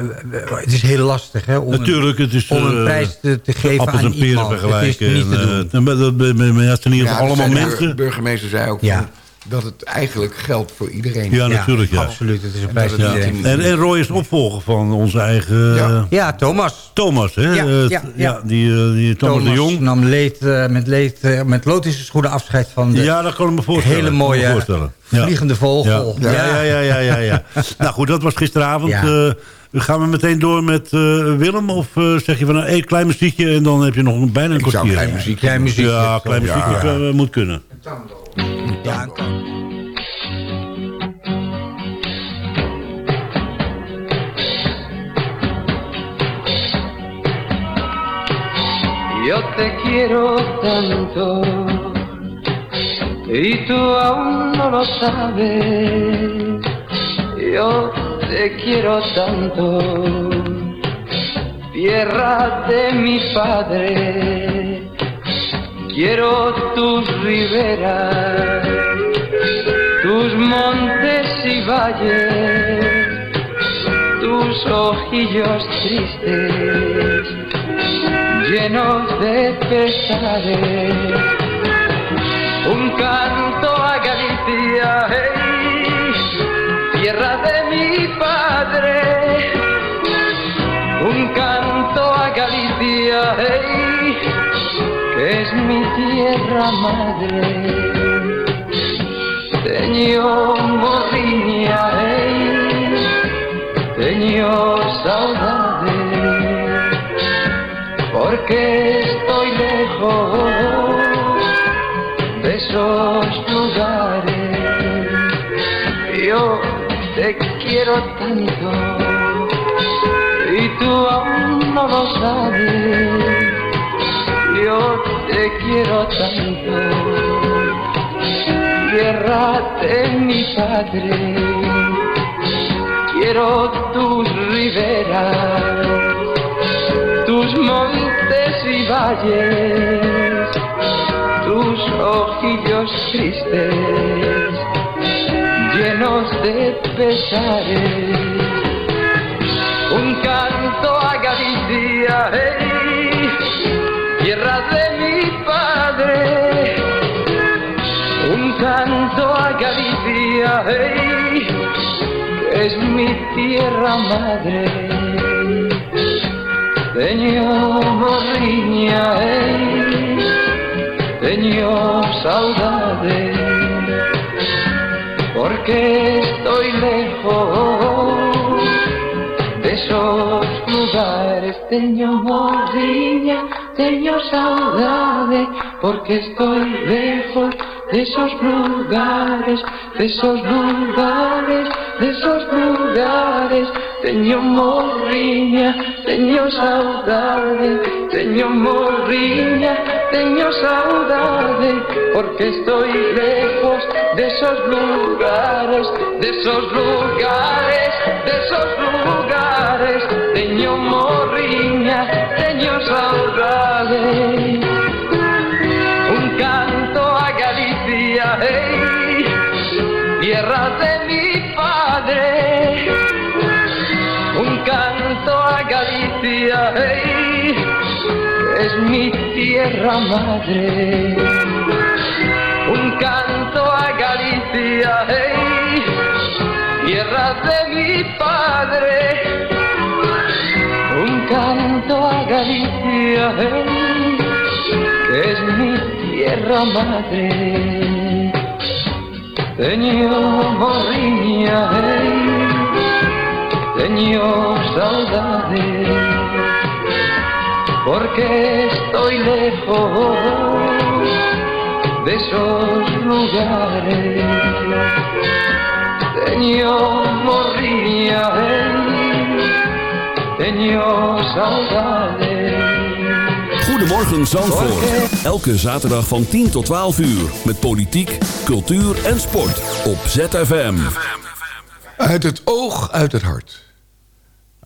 het is heel lastig hè, om, Natuurlijk, het is... een, om een eh, prijs te, te geven appels aan en peren iemand. Het vergelijken. is niet te en, doen. eh, maar dat- zijn in ieder Ja, geval dat allemaal zei de bur- mensen. burgemeester zei ook Ja. van, dat het eigenlijk geldt voor iedereen. Ja, natuurlijk, ja. Absoluut, het is een prijs En, en Roy is de opvolger van onze eigen... Ja. eh, Ja, Thomas. Thomas, hè? Ja, Eh, ja, die, eh, die Thomas, de Jong. nam leed, met, leed, met loodjes goede afscheid van de Ja, dat kan ik me voorstellen. hele mooie voorstellen. Ja. vliegende vogel. Ja, ja, ja, ja, ja, ja. nou goed, dat was gisteravond. Ja. Eh, gaan we meteen door met eh, Willem? Of zeg je van een klein muziekje en dan heb je nog een, bijna een Ik zou kwartier? een klein muziekje Klein muziekje. Ja, klein Ja. muziekje moet kunnen. Kan. Yo te quiero tanto y tú aún no lo sabes. Yo te quiero tanto, tierra de mi padre. Quiero tus riberas, tus montes y valles, tus ojillos tristes llenos de pesares. Un canto a Galicia, hey, tierra de mi padre. Un canto a Galicia, hey, es mi tierra madre. Señor Morriña, Señor saudade porque estoy lejos de esos lugares. Yo te quiero tanto y tú aún no lo sabes. Yo quiero tanto, tierra de mi padre. Quiero tus riberas tus montes y valles, tus ojillos tristes, llenos de pesares. Un canto a Galicia, hey, tierra de mi padre. Un canto a Galicia, hey, es mi tierra madre. Señor Morriña, hey, Señor saudade, porque estoy lejos de esos lugares. teño morriña, teño saudade, porque estoy lejos de esos lugares, de esos lugares, de esos lugares. Teño morriña, teño saudade, teño morriña, teño saudade, porque estoy lejos de esos lugares, de esos lugares, de esos lugares. Teño morriña, teño saudade. Un canto a Galicia, hey, tierra de mi padre. Un canto a Galicia, hey, es mi tierra madre. Un canto a Galicia, hey, tierra de mi padre. Canto a Galicia, que es mi tierra madre. Teño morriña, teño saudade, porque estoy lejos de esos lugares. Teño morriña. Goedemorgen Zandvoort. Elke zaterdag van 10 tot 12 uur. Met politiek, cultuur en sport. Op ZFM. Uit het oog, uit het hart.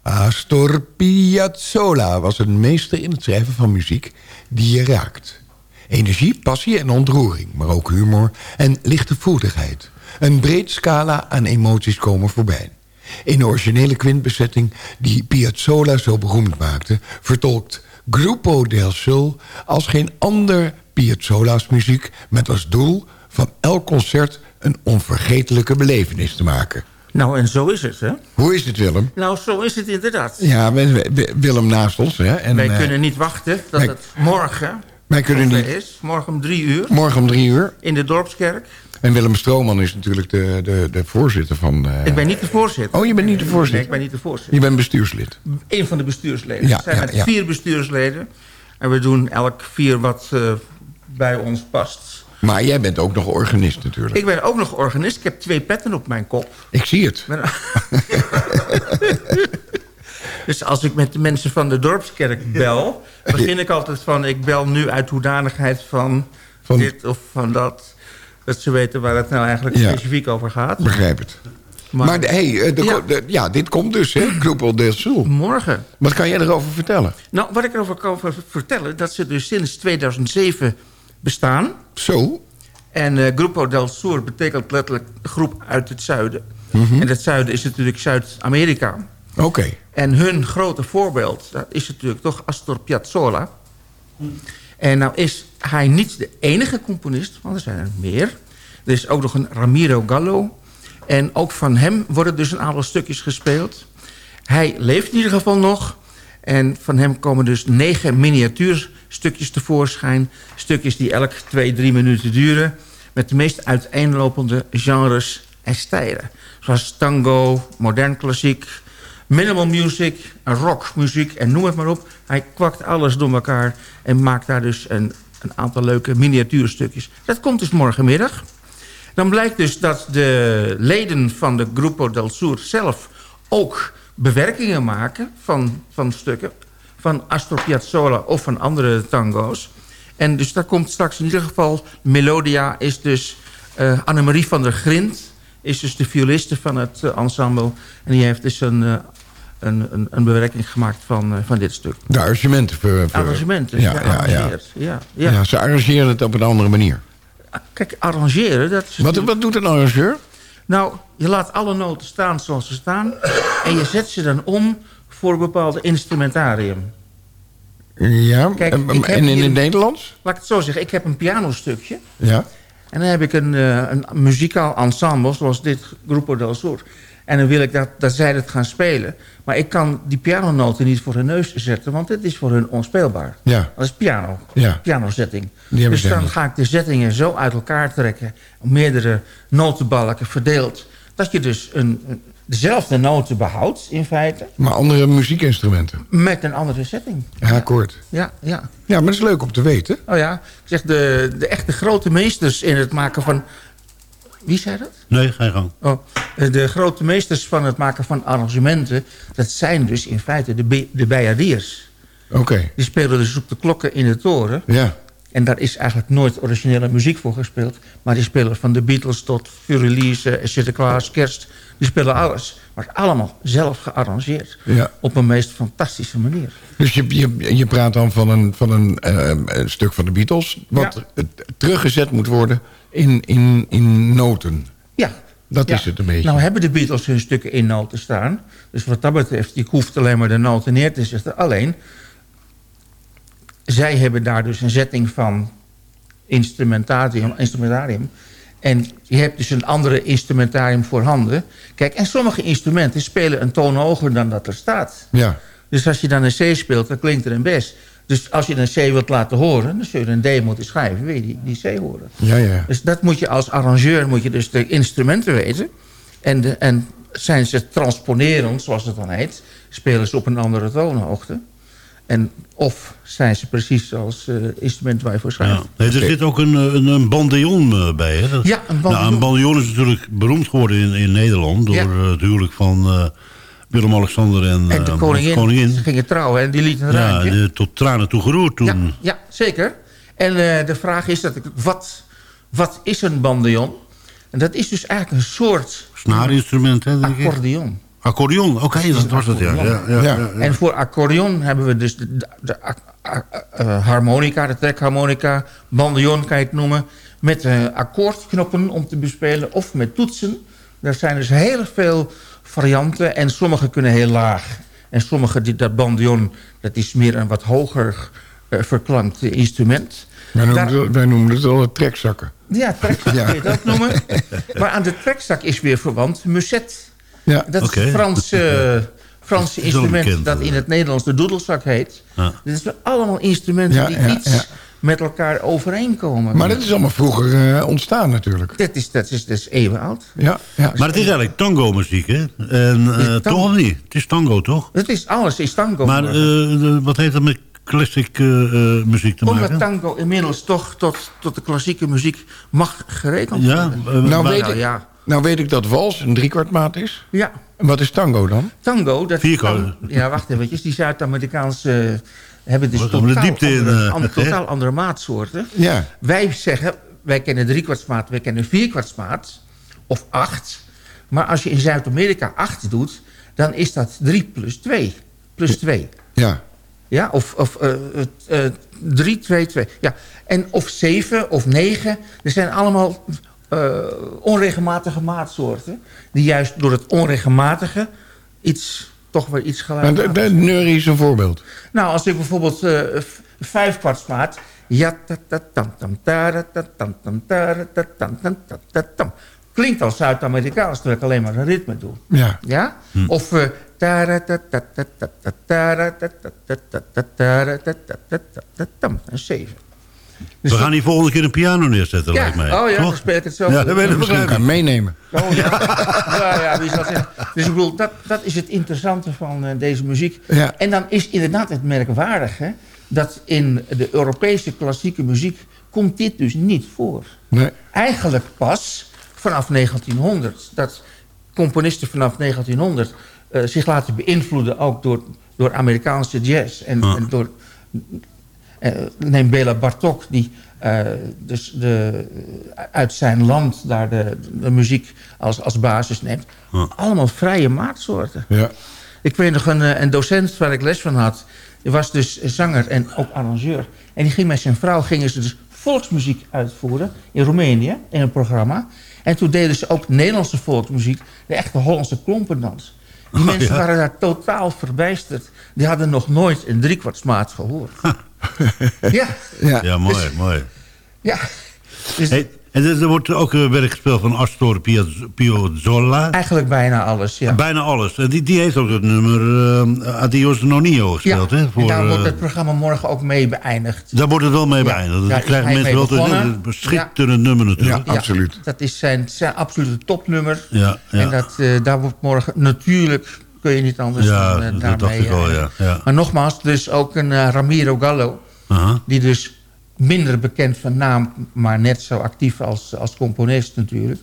Astor Piazzolla was een meester in het schrijven van muziek die je raakt. Energie, passie en ontroering, maar ook humor en lichte voetigheid. Een breed scala aan emoties komen voorbij. In de originele kwintbezetting die Piazzolla zo beroemd maakte... vertolkt Grupo del Sol als geen ander Piazzolla's muziek... met als doel van elk concert een onvergetelijke belevenis te maken. Nou, en zo is het, hè? Hoe is het, Willem? Nou, zo is het inderdaad. Ja, Willem naast ons. Hè? En, Wij eh, kunnen niet wachten dat wij- het morgen Wij kunnen niet. is. Morgen om drie uur. Morgen om drie uur. In de Dorpskerk. En Willem Strooman is natuurlijk de, de, de voorzitter van... eh, Ik ben niet de voorzitter. Oh, je bent niet de voorzitter? Nee, ik ben niet de voorzitter. Je bent bestuurslid. Een van de bestuursleden. Ja, we zijn ja, met ja. vier bestuursleden. En we doen elk vier wat eh, bij ons past. Maar jij bent ook nog organist natuurlijk. Ik ben ook nog organist. Ik heb twee petten op mijn kop. Ik zie het. dus als ik met de mensen van de Dorpskerk bel... begin ik altijd van... ik bel nu uit hoedanigheid van, dit of van dat. Dat ze weten waar het nou eigenlijk Ja. specifiek over gaat. Begrijp het. Maar, hey, eh, de, Ja. ko- de- ja, dit komt dus, hè? Grupo del Sol. Morgen. Wat kan jij erover vertellen? Nou, wat ik erover kan ver- vertellen... dat ze dus sinds 2007 bestaan. Zo. En eh, Grupo del Sur betekent letterlijk groep uit het zuiden. Mhm. En het zuiden is natuurlijk Zuid-Amerika. Oké. En hun grote voorbeeld, dat is natuurlijk toch Astor Piazzolla. En nou is hij niet de enige componist, want er zijn er meer. Er is ook nog een Ramiro Gallo. En ook van hem worden dus een aantal stukjes gespeeld. Hij leeft in ieder geval nog. En van hem komen dus negen miniatuurstukjes tevoorschijn. Stukjes die elk twee, drie minuten duren. Met de meest uiteenlopende genres en stijlen. Zoals tango, modern klassiek, minimal music, rockmuziek en noem het maar op. Hij kwakt alles door elkaar en maakt daar dus een, een aantal leuke miniatuurstukjes. Dat komt dus morgenmiddag. Dan blijkt dus dat de leden van de Grupo del Sur zelf ook bewerkingen maken van, van stukken. Van Astor Piazzolla of van andere tango's. En dus daar komt straks in ieder geval... Melodia is dus eh Annemarie van der Grint... is dus de violiste van het eh, ensemble. En die heeft dus een, eh, een, een, een bewerking gemaakt van, eh, van dit stuk. De arrangementen. Voor, voor- Arrangementen, Ja, ja, ja. Ja, ja. Ja, ze arrangeren het op een andere manier. Kijk, arrangeren, dat is... Wat, wat doet een arrangeur? Nou, je laat alle noten staan zoals ze staan... en je zet ze dan om voor een bepaald instrumentarium. Ja, Kijk, en, in hier- het Nederlands? Laat ik het zo zeggen, ik heb een pianostukje... Ja. en dan heb ik een, eh, een muzikaal ensemble, zoals dit Grupo del Sur... en dan wil ik dat, dat zij dat gaan spelen... maar ik kan die pianonoten niet voor hun neus zetten... want dit is voor hun onspeelbaar. Ja. Dat is piano, Ja. pianozetting. Dus dan ga ik de zettingen zo uit elkaar trekken... meerdere notenbalken verdeeld... dat je dus een, een- dezelfde noten behoudt in feite. Maar andere muziekinstrumenten. Met een andere setting. Ja, akkoord. Ja, ja. Ja, maar dat is leuk om te weten. Oh ja, ik zeg de, de echte grote meesters in het maken van... Wie zei dat? Nee, je gang. Oh, de grote meesters van het maken van arrangementen... dat zijn dus in feite de, de bijaardiers. Oké. Die spelen dus op de klokken in de toren. Ja. En daar is eigenlijk nooit originele muziek voor gespeeld. Maar die spelen van de Beatles tot Furelize, Sinterklaas, Kerst. Die spelen alles. Maar allemaal zelf gearrangeerd. Ja. Op een meest fantastische manier. Dus je, je, je praat dan van een, van een, eh, stuk van de Beatles... wat eh, teruggezet moet worden in, in, in noten. Ja. Dat Ja. is het een beetje. Nou hebben de Beatles hun stukken in noten staan. Dus wat dat betreft, je hoeft alleen maar de noten neer te zetten. Alleen, zij hebben daar dus een setting van instrumentarium. instrumentarium. En je hebt dus een andere instrumentarium voorhanden. Kijk, en sommige instrumenten spelen een toon hoger dan dat er staat. Ja. Dus als je dan een C speelt, dan klinkt er een bes. Dus als je een C wilt laten horen, dan zul je een D moeten schrijven. Wil je die, die C horen? Ja, ja. Dus dat moet je als arrangeur, moet je dus de instrumenten weten. En, de, en zijn ze transponerend, zoals het dan heet, spelen ze op een andere toonhoogte. En of zijn ze precies zoals eh instrument waar je voor schrijft. Ja. Nee, er zit ook een, eh, een, een bandeon eh, bij. Hè? Dat- Ja, een bandeon. Nou, een bandeon is natuurlijk beroemd geworden in, in Nederland... door Ja. het huwelijk van Willem-Alexander en, En de eh, koningin, koningin. Gingen trouwen en die liet een Ja, de- tot tranen toe geroerd toen. Ja, zeker. En eh, de vraag is, dat ik, wat, wat is een bandeon? En dat is dus eigenlijk een soort Snaarinstrument, hè, denk ik. accordeon. Accordeon, oké, dat was het, ja. ja, ja, ja, ja. En voor accordeon hebben we dus de, de, de a- a- eh, harmonica, de trekharmonica, bandeon kan je het noemen, met eh, akkoordknoppen om te bespelen of met toetsen. Er zijn dus heel veel varianten en sommige kunnen heel laag. En sommige, die, dat bandeon, dat is meer een wat hoger eh, verklankt instrument. Wij noemen, Daar- het, wij noemen het wel trekzakken. ja, trekzak Ja. kun je ook noemen. Maar aan de trekzak is weer verwant muset. Ja. Dat is het Franse, Franse Dat is wel instrument bekend, dat eh. in het Nederlands de doedelzak heet. Ja. Dit zijn allemaal instrumenten Ja, die ja, iets ja. Met elkaar overeenkomen. Maar dat is allemaal vroeger eh, ontstaan natuurlijk. dat is, dat is, dat is eeuwen oud. Ja, ja. Maar het is eigenlijk tango-muziek, hè? En, eh, tango. toch of niet? Het is tango, toch? Het is alles is tango. Maar eh, wat heeft dat met classic eh, eh, muziek te Omdat maken? tango inmiddels toch tot, tot de klassieke muziek mag gerekend Ja, worden. eh, Nou weet, nou, ik, ja. nou weet ik dat wals een driekwart is. Ja, En wat is tango dan? tango... Dat Vierkant. Ja, wacht even. Die Zuid-Amerikaanse... eh, hebben dus de totaal, diepte in, andere, eh, andere- hè? totaal andere maatsoorten. Ja. Wij zeggen, wij kennen driekwartsmaat, wij kennen vierkwartsmaat. Of acht. Maar als je in Zuid-Amerika acht doet, dan is dat 3 plus 2. Plus 2. Ja. Ja, of, of eh, eh, eh, 3, 2, 2. Ja. En of 7 of 9. Er zijn allemaal eh, onregelmatige maatsoorten. Die juist door het onregelmatige iets, toch weer iets Maar gelijk de, de neurie is een voorbeeld. nou, als ik bijvoorbeeld eh, v- vijf kwartsmaat... Ja, ta, ta, tam, tam, tara, ta, tam, tam, tara, ta, tam, tam, ta, ta, tam. Klinkt als Zuid-Amerikaans, terwijl ik alleen maar een ritme doe. Ja. Ja? Of... eh, ta, ta, tam. Een zeven. Dus We gaan die volgende keer een piano neerzetten, ja, lijkt mij. oh ja, Toch? dan speel ik het zo. Ja, dat weet ik kan meenemen. Oh, ja. ja, ja, wie zal het zeggen. Dus ik bedoel, dat, dat is het interessante van eh, deze muziek. Ja. En dan is inderdaad het merkwaardige... dat in de Europese klassieke muziek komt dit dus niet voor. Nee. Eigenlijk pas vanaf 1900. Dat componisten vanaf 1900 eh, zich laten beïnvloeden... ook door, door Amerikaanse jazz. En, en door... eh, neem Bela Bartok, die eh, dus de, uit zijn land daar de, de muziek als, als basis neemt. Allemaal vrije maatsoorten. Ja. Ik weet nog een, eh, een docent waar ik les van had. Die was dus zanger en ook arrangeur. En die ging met zijn vrouw gingen ze dus volksmuziek uitvoeren in Roemenië in een programma. En toen deden ze ook Nederlandse volksmuziek, de echte Hollandse klompendans. Die mensen ja. waren daar totaal verbijsterd. Die hadden nog nooit een driekwartsmaat gehoord. ja, Ja. Ja, mooi, mooi. ja. Dus, Hey, En er, er wordt ook uh, werk gespeeld van Astor Piaz- Piazzolla. Eigenlijk bijna alles, ja. Bijna alles. En die, die heeft ook het nummer eh, Adios Nonio gespeeld. ja. Hè, en daar eh, wordt het programma morgen ook mee beëindigd. daar wordt het wel mee Ja. beëindigd. Daar krijgen mensen wel een schitterend nummer natuurlijk. Ja, Dat is zijn, zijn absolute topnummer. Ja, ja. En dat, eh, daar wordt morgen natuurlijk... kun je niet anders Ja, dan eh, dat daarmee... dacht ik al, eh, ja, ja. Maar nogmaals, dus ook een eh, Ramiro Gallo... Aha. die dus minder bekend van naam... maar net zo actief als, als componist natuurlijk...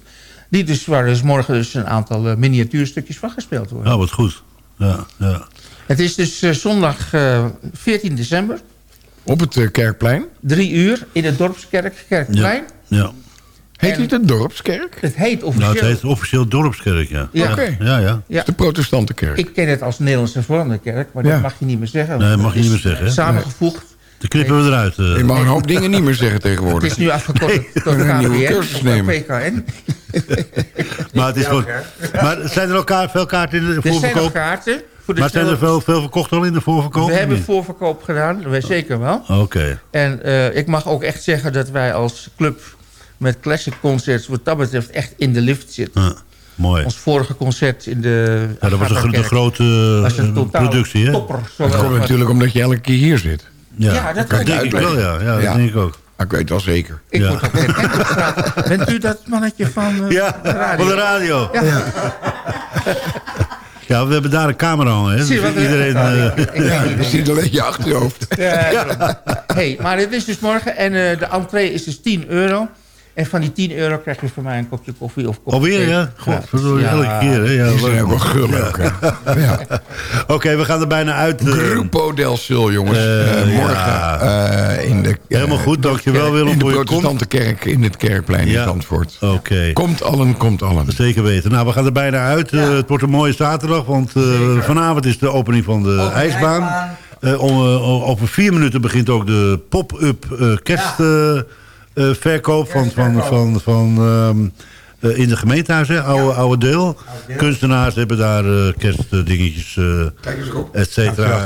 die dus, waar dus morgen dus een aantal miniatuurstukjes van gespeeld worden. Ja, wat goed. Ja, ja. Het is dus zondag eh, 14 december. Op het Kerkplein. Drie uur in de Dorpskerk, Kerkplein. ja. Heet het de Dorpskerk? Het heet officieel... Nou, het heet officieel Dorpskerk, ja. Ja. Oké. Ja, ja. Ja. De protestantenkerk. Ik ken het als Nederlandse hervormde kerk, maar Ja. dat mag je niet meer zeggen. Nee, mag je het niet meer zeggen, hè? Samengevoegd. Dan knippen we eruit. eh. Je mag een hoop dingen niet meer zeggen Het tegenwoordig. is nu afgekort tot een nieuwe cursus nemen. PKN. Maar, het is gewoon, maar zijn er elkaar veel kaarten in de Er zijn nog voorverkoop? kaarten. Voor de Maar zijn er veel, veel verkocht al in de voorverkoop? We hebben voorverkoop gedaan, wij zeker wel. Oké. En eh, ik mag ook echt zeggen dat wij als club met classic concerts... wat dat betreft echt in de lift zitten. Ja, mooi. Ons vorige concert in de Ja, dat was de Agatha-kerk grote was een eh, productie, hè? topper. Dat komt natuurlijk omdat je elke keer hier zit. Ja, Ja, dat dat kan denk ik wel, ja. Ja, dat Ja. denk ik ook. Ah, Ik weet wel zeker. Ik Ja. word ook. Bent u dat mannetje van eh, Ja, de radio? van de radio. Ja. Ja, we hebben daar een camera hangen, hè? Zie je Dus er- iedereen... Eh. Je ziet alleen je achterhoofd. Ja, hey, maar het is dus morgen en eh, de entree is dus 10 euro. En van die 10 euro krijg je van mij een kopje koffie of kopje Alweer, ja? Godverdorie, Ja. elke keer, hè? Ja, leuk. ook wel. Ja. Oké, we gaan er bijna uit. eh, Grupo del Sul, jongens. Eh, Eh, morgen ja. eh, in de... Helemaal goed, dankjewel Willem In de komst. protestantenkerk in het Kerkplein Ja. in Zandvoort. Oké. Komt allen, komt allen. Zeker weten. Nou, we gaan er bijna uit. Het wordt een mooie zaterdag, want eh, vanavond is de opening van de ijsbaan. Om, over vier minuten begint ook de pop-up eh, kerstverkoop van, van, van, van, eh, in de gemeentehuis, hè, oude, oude deel. Kunstenaars hebben daar eh, kerstdingetjes, eh et cetera.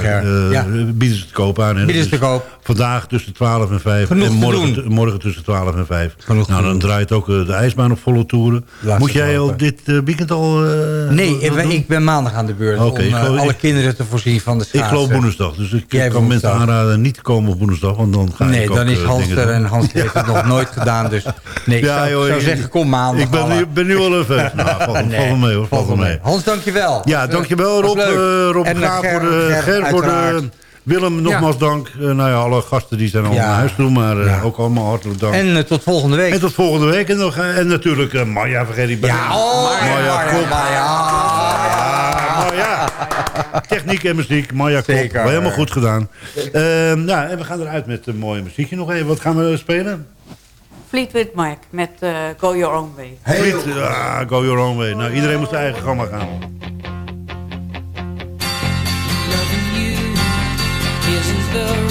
Ja. Bieden ze te koop aan. hè. Bieden ze Dus te koop. Vandaag tussen 12 en 5. Genoeg en te morgen, doen. morgen tussen 12 en 5. Genoeg nou, dan draait ook de ijsbaan op volle toeren. Laat Moet jij al dit weekend al... Nee, ik ben, ik maandag aan de beurt Oké, om ik geloof- alle ik- kinderen te voorzien van de Ik schaatsen. geloof woensdag, dus ik Jij kan mensen aanraden niet te komen op woensdag, want dan ga Nee, ik ook dan is Hans er en Hans heeft het nog nooit gedaan. Dus nee, ik zou, ik- zeggen, kom maandag. Ik ben, nu- al even... Nou, valt Nee, wel mee hoor, valt wel mee. Hans, dankjewel. Ja, eh, dankjewel Rob, eh, Rob En, eh, Graaf voor de... Ger, voor de... Willem, nogmaals dank. Eh, nou ja, alle gasten die zijn al Ja. naar huis toe, maar Ja. ook allemaal hartelijk dank. En tot volgende week. En tot volgende week. En, nog, en natuurlijk uh, Maya, vergeet ik bijna. ja, oh, Maya, Ah, Maya. Techniek en muziek, Maya. Zeker. Wel Helemaal goed gedaan. Ehm, nou, en we gaan eruit met een mooie muziekje nog even. Wat gaan we spelen? Fleetwood Mac met eh, Go Your Own Way. Fleet, ah, go your own way. Nou, iedereen moet zijn eigen gamma gaan. Loving you isn't the